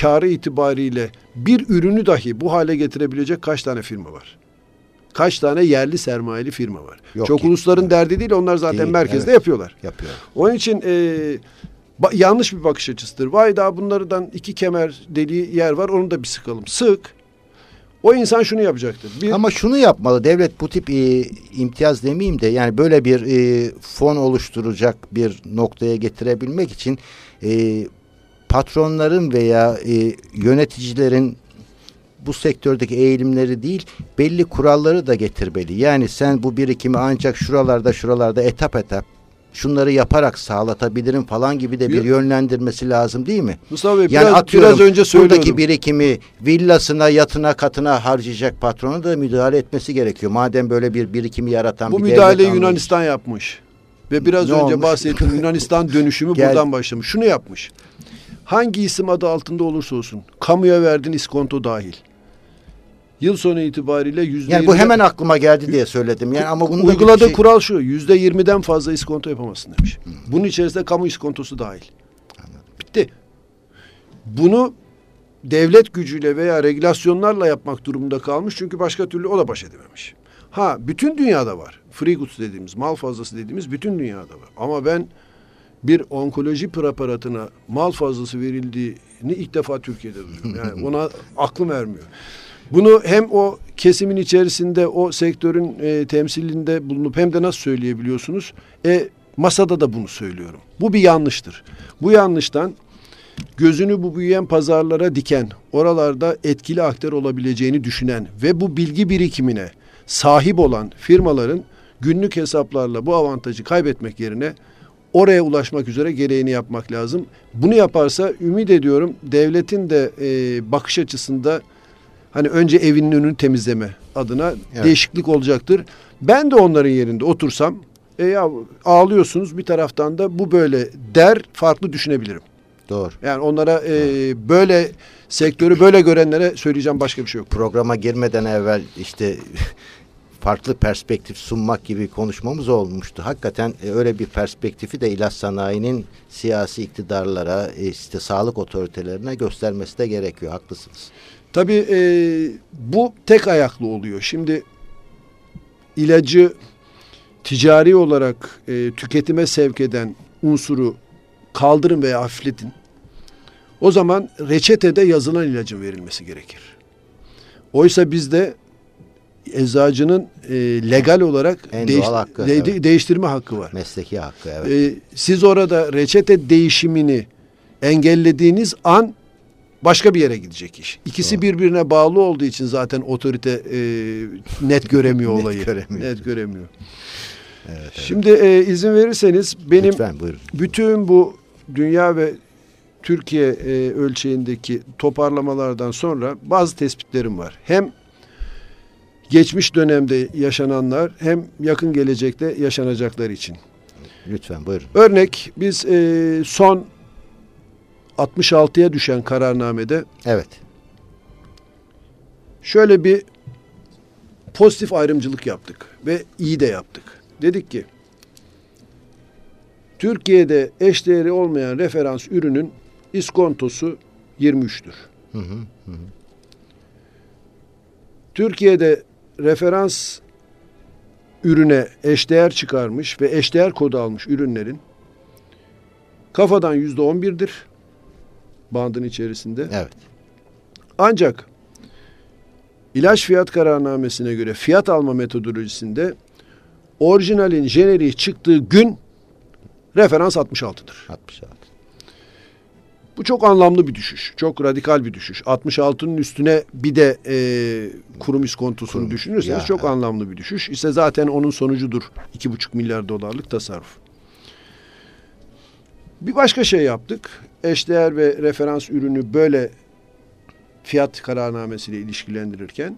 karı itibariyle bir ürünü dahi bu hale getirebilecek kaç tane firma var? Kaç tane yerli sermayeli firma var? Yok Çok ki. ulusların Evet. derdi değil, onlar zaten Değil, merkezde evet. yapıyorlar. Yapıyor. Onun için e, ba- yanlış bir bakış açısıdır. Vay daha bunlardan iki kemer deliği yer var, onu da bir sıkalım. Sık. O insan şunu yapacaktır. Bir, Ama şunu yapmalı devlet bu tip e, imtiyaz demeyeyim de yani böyle bir e, fon oluşturacak bir noktaya getirebilmek için e, patronların veya e, yöneticilerin bu sektördeki eğilimleri değil belli kuralları da getirmeli. Yani sen bu birikimi ancak şuralarda şuralarda etap etap şunları yaparak sağlatabilirim falan gibi de bir yönlendirmesi lazım değil mi? Mustafa Bey Yani biraz, atıyorum biraz önce söylüyordum. buradaki birikimi villasına, yatına, katına harcayacak patrona da müdahale etmesi gerekiyor. Madem böyle bir birikimi yaratan Bu bir anlayışı. Yunanistan yapmış. Ve biraz Ne önce olmuş? bahsettiğim Yunanistan dönüşümü Gel. buradan başlamış. Şunu yapmış. Hangi isim adı altında olursa olsun kamuya verdiğin iskonto dahil. Yıl sonu itibariyle yüzde Yani bu hemen aklıma geldi diye söyledim. Yani ama bir uyguladığı şey- kural şu. Yüzde yirmiden fazla iskonto yapamazsın demiş. Bunun içerisinde kamu iskontosu dahil. Bitti. Bunu devlet gücüyle veya regülasyonlarla yapmak durumunda kalmış. Çünkü başka türlü o da baş edememiş. Ha bütün dünyada var. Free goods dediğimiz, mal fazlası dediğimiz bütün dünyada var. Ama ben bir onkoloji preparatına mal fazlası verildiğini ilk defa Türkiye'de duyuyorum. Yani ona aklım ermiyor. Bunu hem o kesimin içerisinde o sektörün e, temsilinde bulunup hem de nasıl söyleyebiliyorsunuz? E, masada da bunu söylüyorum. Bu bir yanlıştır. Bu yanlıştan gözünü bu büyüyen pazarlara diken, oralarda etkili aktör olabileceğini düşünen ve bu bilgi birikimine sahip olan firmaların günlük hesaplarla bu avantajı kaybetmek yerine oraya ulaşmak üzere gereğini yapmak lazım. Bunu yaparsa ümit ediyorum devletin de e, bakış açısında hani önce evinin önünü temizleme adına Evet. değişiklik olacaktır. Ben de onların yerinde otursam e ya ağlıyorsunuz bir taraftan da bu böyle der farklı düşünebilirim. Doğru. Yani onlara e, böyle sektörü böyle görenlere söyleyeceğim başka bir şey yok. Programa girmeden evvel işte farklı perspektif sunmak gibi konuşmamız olmuştu. Hakikaten e, öyle bir perspektifi de ilaç sanayinin siyasi iktidarlara, e, işte sağlık otoritelerine göstermesi de gerekiyor. Haklısınız. Tabii e, bu tek ayaklı oluyor. Şimdi ilacı ticari olarak e, tüketime sevk eden unsuru kaldırın veya hafifletin. O zaman reçetede yazılan ilacın verilmesi gerekir. Oysa bizde eczacının e, legal olarak En değiş- hakkı, de- evet. değiştirme hakkı var. Mesleki hakkı evet. Ee, siz orada reçete değişimini engellediğiniz an başka bir yere gidecek iş. İkisi Doğru. birbirine bağlı olduğu için zaten otorite e, net göremiyor Net olayı. göremiyor. Net göremiyor. Şimdi e, izin verirseniz benim Lütfen buyurun. bütün bu dünya ve Türkiye e, ölçeğindeki toparlamalardan sonra bazı tespitlerim var. Hem geçmiş dönemde yaşananlar hem yakın gelecekte yaşanacaklar için. Lütfen buyurun. Örnek biz e, son 66'ya düşen kararnamede Evet. şöyle bir pozitif ayrımcılık yaptık ve iyi de yaptık. Dedik ki Türkiye'de eşdeğeri olmayan referans ürünün iskontosu 23'tür. Hı hı. Türkiye'de referans ürüne eşdeğer çıkarmış ve eşdeğer kodu almış ürünlerin kafadan yüzde on birdir bandın içerisinde. Evet. Ancak ilaç fiyat kararnamesine göre fiyat alma metodolojisinde orijinalin jeneriği çıktığı gün referans 66'dır. 66. Bu çok anlamlı bir düşüş. Çok radikal bir düşüş. 66'nın üstüne bir de e, kurum iskontosunu Kurum. düşünürseniz Ya, çok evet. anlamlı bir düşüş. İşte zaten onun sonucudur 2,5 milyar dolarlık tasarruf. Bir başka şey yaptık. Eşdeğer ve referans ürünü böyle fiyat kararnamesiyle ilişkilendirirken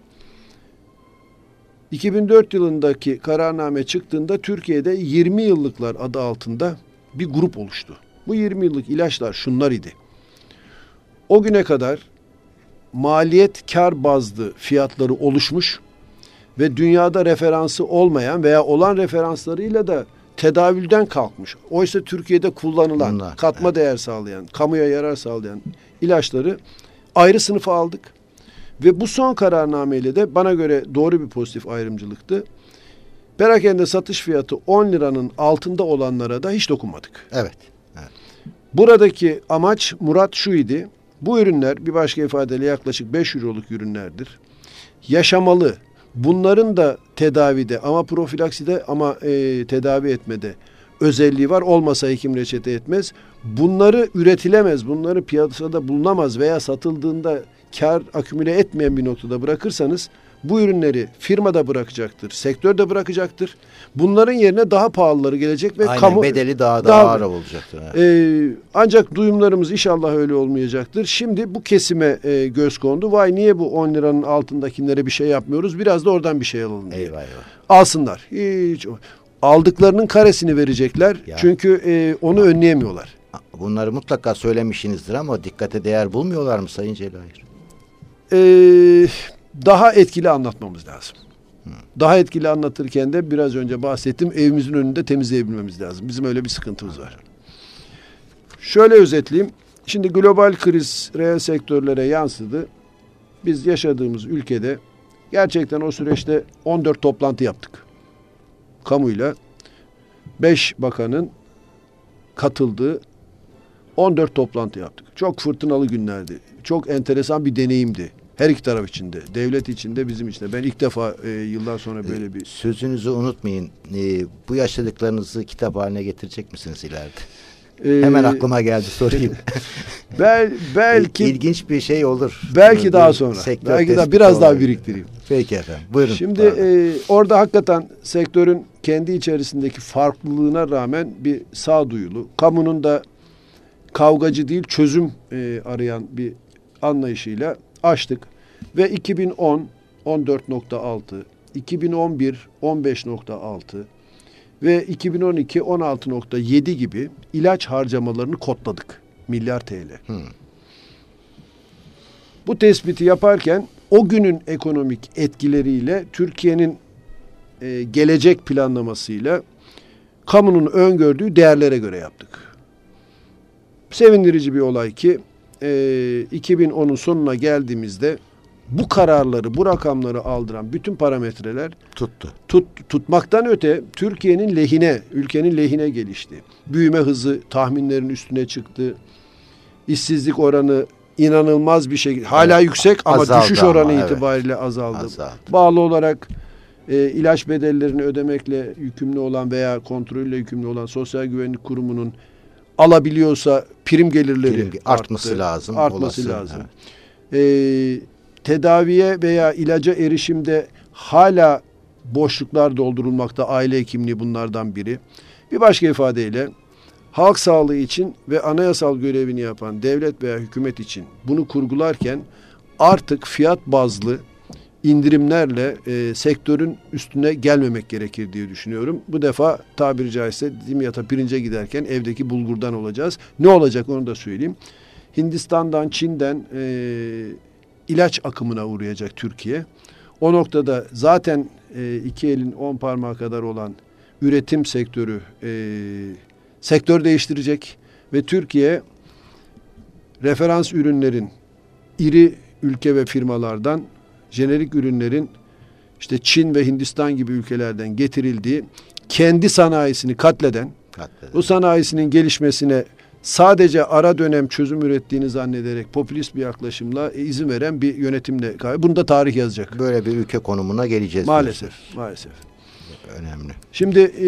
2004 yılındaki kararname çıktığında Türkiye'de 20 yıllıklar adı altında bir grup oluştu. Bu 20 yıllık ilaçlar şunlar idi. O güne kadar maliyet kar bazlı fiyatları oluşmuş ve dünyada referansı olmayan veya olan referanslarıyla da tedavülden kalkmış. Oysa Türkiye'de kullanılan, Bunlar, katma değer sağlayan, kamuya yarar sağlayan ilaçları ayrı sınıfa aldık. Ve bu son kararnameyle de bana göre doğru bir pozitif ayrımcılıktı. Perakende satış fiyatı 10 liranın altında olanlara da hiç dokunmadık. Evet. Buradaki amaç Murat şu idi. Bu ürünler bir başka ifadeyle yaklaşık 5 euroluk ürünlerdir. Yaşamalı. Bunların da tedavide ama profilakside ama e, tedavi etmede özelliği var. Olmasa hekim reçete etmez. Bunları üretilemez, bunları piyasada bulunamaz veya satıldığında kar akümüle etmeyen bir noktada bırakırsanız bu ürünleri firmada bırakacaktır, sektörde bırakacaktır. Bunların yerine daha pahalıları gelecek ve Aynen kamu bedeli daha da daha- ağır olacaktır. Evet. ee, ancak duyumlarımız inşallah öyle olmayacaktır. Şimdi bu kesime e, göz kondu. Vay niye bu 10 liranın altındakilere bir şey yapmıyoruz? Biraz da oradan bir şey alalım diye. Eyvah eyvah. Alsınlar. Hiç aldıklarının karesini verecekler. Ya. Çünkü e, onu önleyemiyorlar. Bunları mutlaka söylemişsinizdir ama dikkate değer bulmuyorlar mı Sayın Celahir? Ee, daha etkili anlatmamız lazım. Daha etkili anlatırken de biraz önce bahsettim evimizin önünde temizleyebilmemiz lazım. Bizim öyle bir sıkıntımız var. Şöyle özetleyeyim. Şimdi global kriz reel sektörlere yansıdı. Biz yaşadığımız ülkede gerçekten o süreçte 14 toplantı yaptık. Kamuyla 5 bakanın katıldığı 14 toplantı yaptık. Çok fırtınalı günlerdi. Çok enteresan bir deneyimdi. Her iki taraf içinde. Devlet içinde, bizim içinde. Ben ilk defa e, yıllar sonra böyle bir... Sözünüzü unutmayın. Ee, bu yaşadıklarınızı kitap haline getirecek misiniz ileride? e, Hemen aklıma geldi sorayım. Bel, belki İlginç bir şey olur. belki Bir daha sonra. sektör Belki daha biraz daha olabilir. biriktireyim. Peki efendim. Buyurun. Şimdi Pardon. e, orada hakikaten sektörün kendi içerisindeki farklılığına rağmen bir sağduyulu, kamunun da kavgacı değil çözüm e, arayan bir anlayışıyla açtık. Ve 2010 14.6, 2011 15.6 ve 2012 16.7 gibi ilaç harcamalarını kodladık. Milyar TL. Bu tespiti yaparken o günün ekonomik etkileriyle Türkiye'nin e, gelecek planlamasıyla kamunun öngördüğü değerlere göre yaptık. Sevindirici bir olay ki e, 2010'un sonuna geldiğimizde bu kararları, bu rakamları aldıran bütün parametreler tuttu. tut, tutmaktan öte Türkiye'nin lehine, ülkenin lehine gelişti. Büyüme hızı tahminlerin üstüne çıktı. İşsizlik oranı inanılmaz bir şey. Hala Evet, yüksek ama azaldı düşüş ama, oranı evet. itibariyle azaldı. Azaldı. Bağlı olarak e, ilaç bedellerini ödemekle yükümlü olan veya kontrolle yükümlü olan Sosyal Güvenlik Kurumu'nun alabiliyorsa prim gelirleri Prim- artması arttı. lazım, Artması olası, lazım. E, tedaviye veya ilaca erişimde hala boşluklar doldurulmakta. Aile hekimliği bunlardan biri. Bir başka ifadeyle halk sağlığı için ve anayasal görevini yapan devlet veya hükümet için bunu kurgularken artık fiyat bazlı indirimlerle e, sektörün üstüne gelmemek gerekir diye düşünüyorum. Bu defa tabiri caizse dimyata pirince giderken evdeki bulgurdan olacağız. Ne olacak onu da söyleyeyim. Hindistan'dan, Çin'den e, ilaç akımına uğrayacak Türkiye. O noktada zaten e, iki elin on parmağı kadar olan üretim sektörü e, sektör değiştirecek ve Türkiye referans ürünlerin iri ülke ve firmalardan jenerik ürünlerin işte Çin ve Hindistan gibi ülkelerden getirildiği kendi sanayisini katleden Katleden. bu sanayisinin gelişmesine sadece ara dönem çözüm ürettiğini zannederek popülist bir yaklaşımla e, izin veren bir yönetimle bunu da tarih yazacak. Böyle bir ülke konumuna geleceğiz. Maalesef, diyorsunuz. maalesef. Önemli. Şimdi e,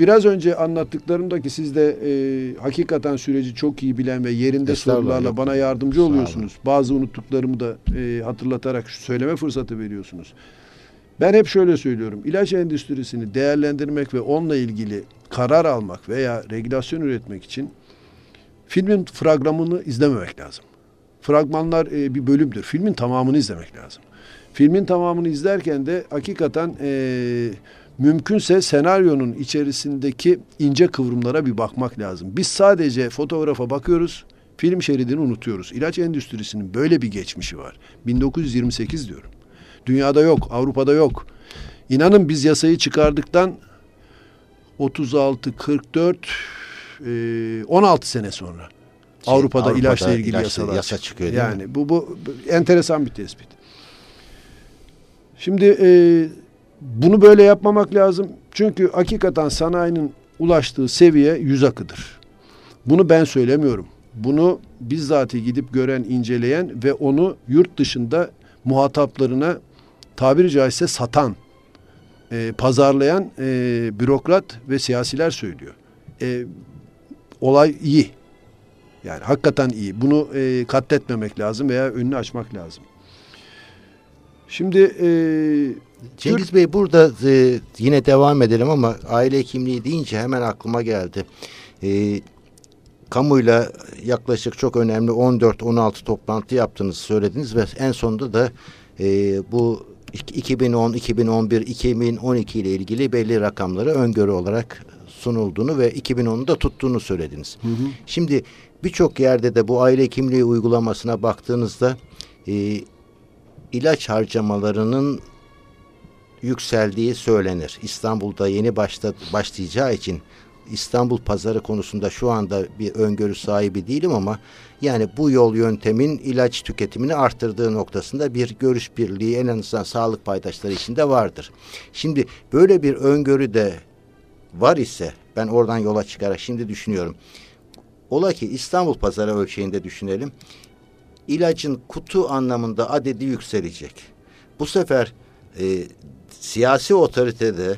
biraz önce anlattıklarımdaki siz de e, hakikaten süreci çok iyi bilen ve yerinde sorularla bana yardımcı oluyorsunuz. Bazı unuttuklarımı da e, hatırlatarak söyleme fırsatı veriyorsunuz. Ben hep şöyle söylüyorum. İlaç endüstrisini değerlendirmek ve onunla ilgili karar almak veya regülasyon üretmek için filmin fragmanını izlememek lazım. Fragmanlar e, bir bölümdür. Filmin tamamını izlemek lazım. Filmin tamamını izlerken de hakikaten e, mümkünse senaryonun içerisindeki ince kıvrımlara bir bakmak lazım. Biz sadece fotoğrafa bakıyoruz, film şeridini unutuyoruz. İlaç endüstrisinin böyle bir geçmişi var. 1928 diyorum. Dünyada yok, Avrupa'da yok. İnanın biz yasayı çıkardıktan 36, 44, e, 16 sene sonra Şey, Avrupa'da, Avrupa'da ilaçla ilgili ilaçla- yasalar yasa çıkıyor değil yani bu, bu bu enteresan bir tespit. Şimdi e, bunu böyle yapmamak lazım. Çünkü hakikaten sanayinin ulaştığı seviye yüz akıdır. Bunu ben söylemiyorum. Bunu bizzati gidip gören, inceleyen ve onu yurt dışında muhataplarına tabiri caizse satan, e, pazarlayan e, bürokrat ve siyasiler söylüyor. E, olay iyi. Yani hakikaten iyi. Bunu e, katletmemek lazım veya önünü açmak lazım. Şimdi e, Cengiz. Bey burada e, yine devam edelim ama aile hekimliği deyince hemen aklıma geldi. E, kamuyla yaklaşık çok önemli 14-16 toplantı yaptığınızı söylediniz ve en sonunda da e, bu 2010, 2011, 2012 ile ilgili belli rakamları öngörü olarak sunulduğunu ve 2010'da tuttuğunu söylediniz. Hı hı. Şimdi birçok yerde de bu aile hekimliği uygulamasına baktığınızda e, ilaç harcamalarının yükseldiği söylenir. İstanbul'da yeni başta, başlayacağı için İstanbul pazarı konusunda şu anda bir öngörü sahibi değilim ama yani bu yol yöntemin ilaç tüketimini arttırdığı noktasında bir görüş birliği en azından sağlık paydaşları içinde vardır. Şimdi böyle bir öngörü de var ise ben oradan yola çıkarak şimdi düşünüyorum. Ola ki İstanbul pazarı ölçeğinde düşünelim. İlacın kutu anlamında adedi yükselecek. Bu sefer e, siyasi otoritede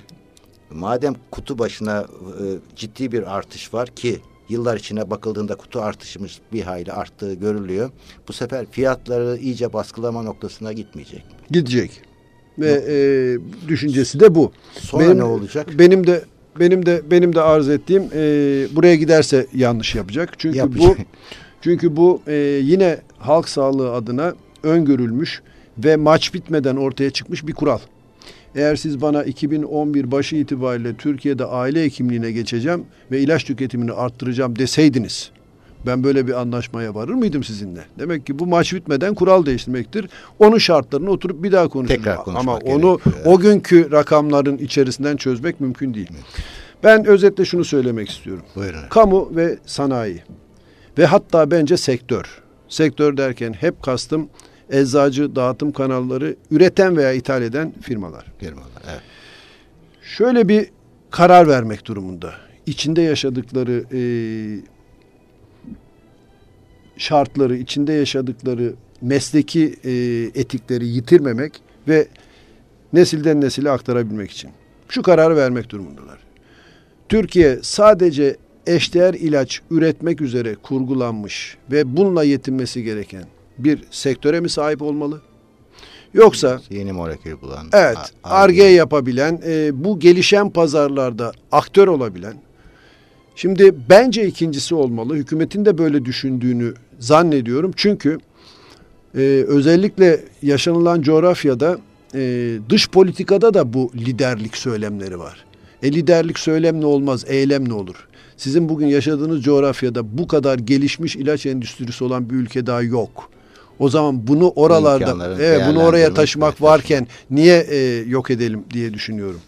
madem kutu başına e, ciddi bir artış var ki yıllar içine bakıldığında kutu artışımız bir hayli arttığı görülüyor. Bu sefer fiyatları iyice baskılama noktasına gitmeyecek. Gidecek. Ve e, düşüncesi de bu. Sonra benim, ne olacak? Benim de benim de benim de arz ettiğim e, buraya giderse yanlış yapacak. Çünkü yapacak. bu çünkü bu e, yine halk sağlığı adına öngörülmüş ve maç bitmeden ortaya çıkmış bir kural. Eğer siz bana 2011 başı itibariyle Türkiye'de aile hekimliğine geçeceğim ve ilaç tüketimini arttıracağım deseydiniz ben böyle bir anlaşmaya varır mıydım sizinle? Demek ki bu maç bitmeden kural değiştirmektir. Onun şartlarını oturup bir daha konuşuruz. Tekrar Ama onu o günkü rakamların içerisinden çözmek mümkün değil. Ben özetle şunu söylemek istiyorum. Buyurun. Kamu ve sanayi ve hatta bence sektör. Sektör derken hep kastım eczacı dağıtım kanalları üreten veya ithal eden firmalar. Firmalar, evet. Şöyle bir karar vermek durumunda. İçinde yaşadıkları e, şartları, içinde yaşadıkları mesleki e, etikleri yitirmemek ve nesilden nesile aktarabilmek için. Şu kararı vermek durumundalar. Türkiye sadece eşdeğer ilaç üretmek üzere kurgulanmış ve bununla yetinmesi gereken bir sektöre mi sahip olmalı? Yoksa yeni molekül bulan, evet, arge yapabilen, e, bu gelişen pazarlarda aktör olabilen. Şimdi bence ikincisi olmalı. Hükümetin de böyle düşündüğünü zannediyorum. Çünkü e, özellikle yaşanılan coğrafyada e, dış politikada da bu liderlik söylemleri var. E liderlik söylem ne olmaz, eylem ne olur? Sizin bugün yaşadığınız coğrafyada bu kadar gelişmiş ilaç endüstrisi olan bir ülke daha yok. O zaman bunu oralarda evet bunu oraya taşımak varken niye e, yok edelim diye düşünüyorum.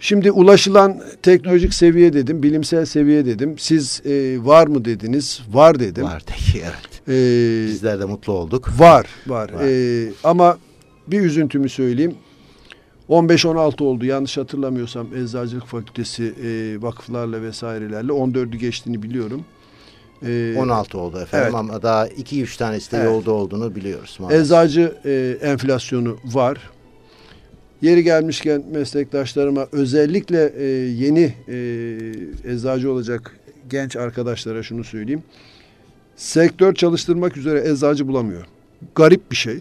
Şimdi ulaşılan teknolojik seviye dedim, bilimsel seviye dedim. Siz e, var mı dediniz? Var dedim. Var dedi, evet. Ee, Bizler de mutlu olduk. Var, var. var. Ee, ama bir üzüntümü söyleyeyim. 15-16 oldu yanlış hatırlamıyorsam Eczacılık Fakültesi e, vakıflarla vesairelerle 14'ü geçtiğini biliyorum. Ee, 16 oldu efendim evet. ama daha 2-3 tanesi de evet. yolda olduğunu biliyoruz. Maalesef. Eczacı e, enflasyonu var. Yeri gelmişken meslektaşlarıma özellikle e, yeni e, eczacı olacak genç arkadaşlara şunu söyleyeyim. Sektör çalıştırmak üzere eczacı bulamıyor. Garip bir şey.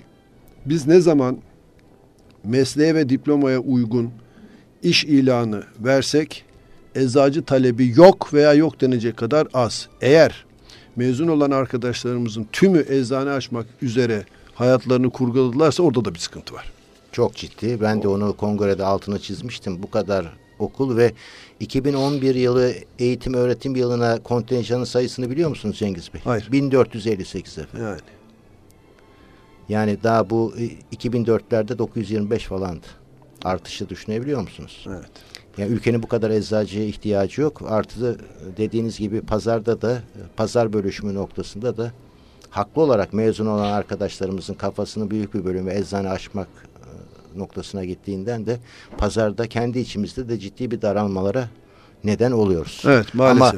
Biz ne zaman mesleğe ve diplomaya uygun iş ilanı versek eczacı talebi yok veya yok denecek kadar az. Eğer mezun olan arkadaşlarımızın tümü eczane açmak üzere hayatlarını kurguladılarsa orada da bir sıkıntı var. Çok ciddi. Ben de onu kongrede altına çizmiştim. Bu kadar okul ve 2011 yılı eğitim öğretim yılına kontenjanın sayısını biliyor musunuz Cengiz Bey? Hayır. 1458 efendim. Yani. Yani daha bu 2004'lerde e, 925 falandı. Artışı düşünebiliyor musunuz? Evet. Yani ülkenin bu kadar eczacıya ihtiyacı yok. Artı dediğiniz gibi pazarda da pazar bölüşümü noktasında da haklı olarak mezun olan arkadaşlarımızın kafasının büyük bir bölümü eczane açmak noktasına gittiğinden de pazarda kendi içimizde de ciddi bir daralmalara neden oluyoruz. Evet maalesef. Ama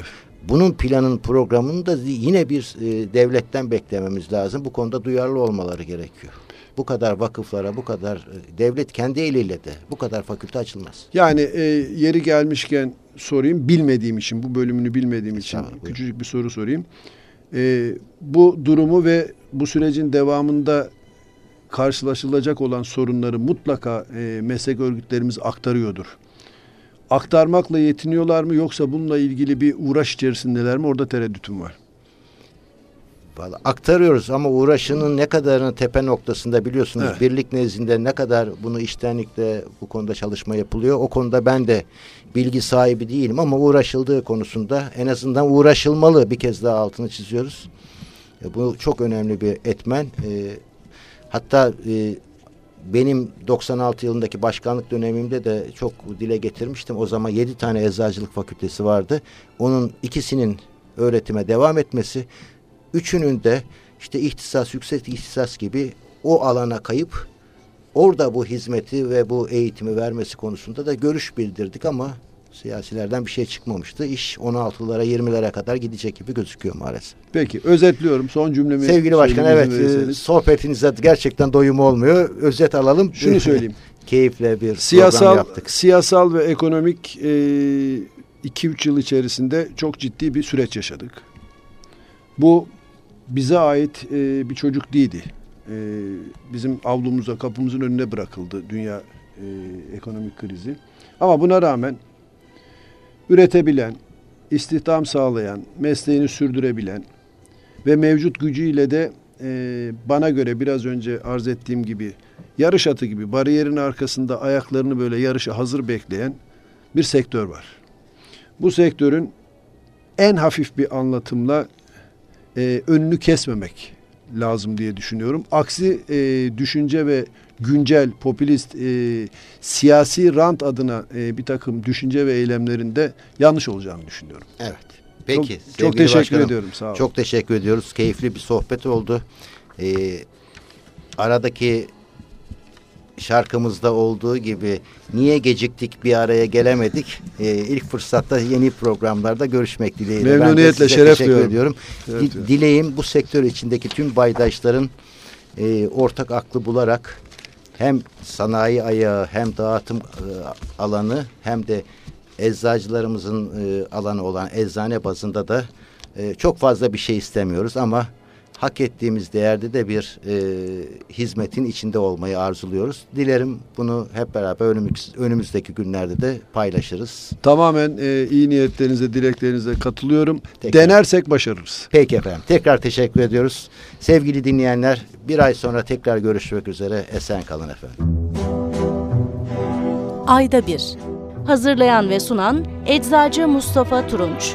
bunun planın programını da yine bir e, devletten beklememiz lazım. Bu konuda duyarlı olmaları gerekiyor bu kadar vakıflara, bu kadar e, devlet kendi eliyle de bu kadar fakülte açılmaz. Yani e, yeri gelmişken sorayım, bilmediğim için, bu bölümünü bilmediğim için tamam, küçücük bir soru sorayım. E, bu durumu ve bu sürecin devamında karşılaşılacak olan sorunları mutlaka e, meslek örgütlerimiz aktarıyordur. Aktarmakla yetiniyorlar mı yoksa bununla ilgili bir uğraş içerisindeler mi? Orada tereddütüm var. Vallahi aktarıyoruz ama uğraşının ne kadarını tepe noktasında biliyorsunuz. Evet. Birlik nezdinde ne kadar bunu iştenlikle bu konuda çalışma yapılıyor. O konuda ben de bilgi sahibi değilim ama uğraşıldığı konusunda en azından uğraşılmalı bir kez daha altını çiziyoruz. E, bu çok önemli bir etmen. E, hatta e, benim 96 yılındaki başkanlık dönemimde de çok dile getirmiştim. O zaman 7 tane eczacılık fakültesi vardı. Onun ikisinin öğretime devam etmesi, üçünün de işte ihtisas, yüksek ihtisas gibi o alana kayıp orada bu hizmeti ve bu eğitimi vermesi konusunda da görüş bildirdik ama siyasilerden bir şey çıkmamıştı. İş 16'lara 20'lere kadar gidecek gibi gözüküyor maalesef. Peki özetliyorum son cümlemi. Sevgili Başkan evet e, verirseniz. sohbetinize gerçekten doyum olmuyor. Özet alalım. Şunu söyleyeyim. Keyifle bir program Siyasal, yaptık. siyasal ve ekonomik 2-3 yıl içerisinde çok ciddi bir süreç yaşadık. Bu bize ait e, bir çocuk değildi. E, bizim avlumuza, kapımızın önüne bırakıldı dünya e, ekonomik krizi. Ama buna rağmen üretebilen, istihdam sağlayan, mesleğini sürdürebilen ve mevcut gücüyle de e, bana göre biraz önce arz ettiğim gibi yarış atı gibi bariyerin arkasında ayaklarını böyle yarışa hazır bekleyen bir sektör var. Bu sektörün en hafif bir anlatımla e, önünü kesmemek lazım diye düşünüyorum. Aksi e, düşünce ve güncel, popülist, e, siyasi rant adına e, bir takım düşünce ve eylemlerinde yanlış olacağını düşünüyorum. Evet. Peki. Çok, çok teşekkür başkanım, ediyorum. Sağ olun. Çok teşekkür ediyoruz. Keyifli bir sohbet oldu. Ee, aradaki şarkımızda olduğu gibi niye geciktik bir araya gelemedik. Ee, ilk fırsatta yeni programlarda görüşmek dileğiyle. Memnuniyetle, şeref teşekkür ediyorum. Duyuyorum. dileğim bu sektör içindeki tüm baydaşların e, ortak aklı bularak hem sanayi ayağı hem dağıtım e, alanı hem de eczacılarımızın e, alanı olan eczane bazında da e, çok fazla bir şey istemiyoruz ama hak ettiğimiz değerde de bir e, hizmetin içinde olmayı arzuluyoruz. Dilerim bunu hep beraber önümüz, önümüzdeki günlerde de paylaşırız. Tamamen e, iyi niyetlerinize, dileklerinize katılıyorum. Tekrar. Denersek başarırız. Peki efendim. Tekrar teşekkür ediyoruz. Sevgili dinleyenler bir ay sonra tekrar görüşmek üzere. Esen kalın efendim. Ayda bir. Hazırlayan ve sunan Eczacı Mustafa Turunç.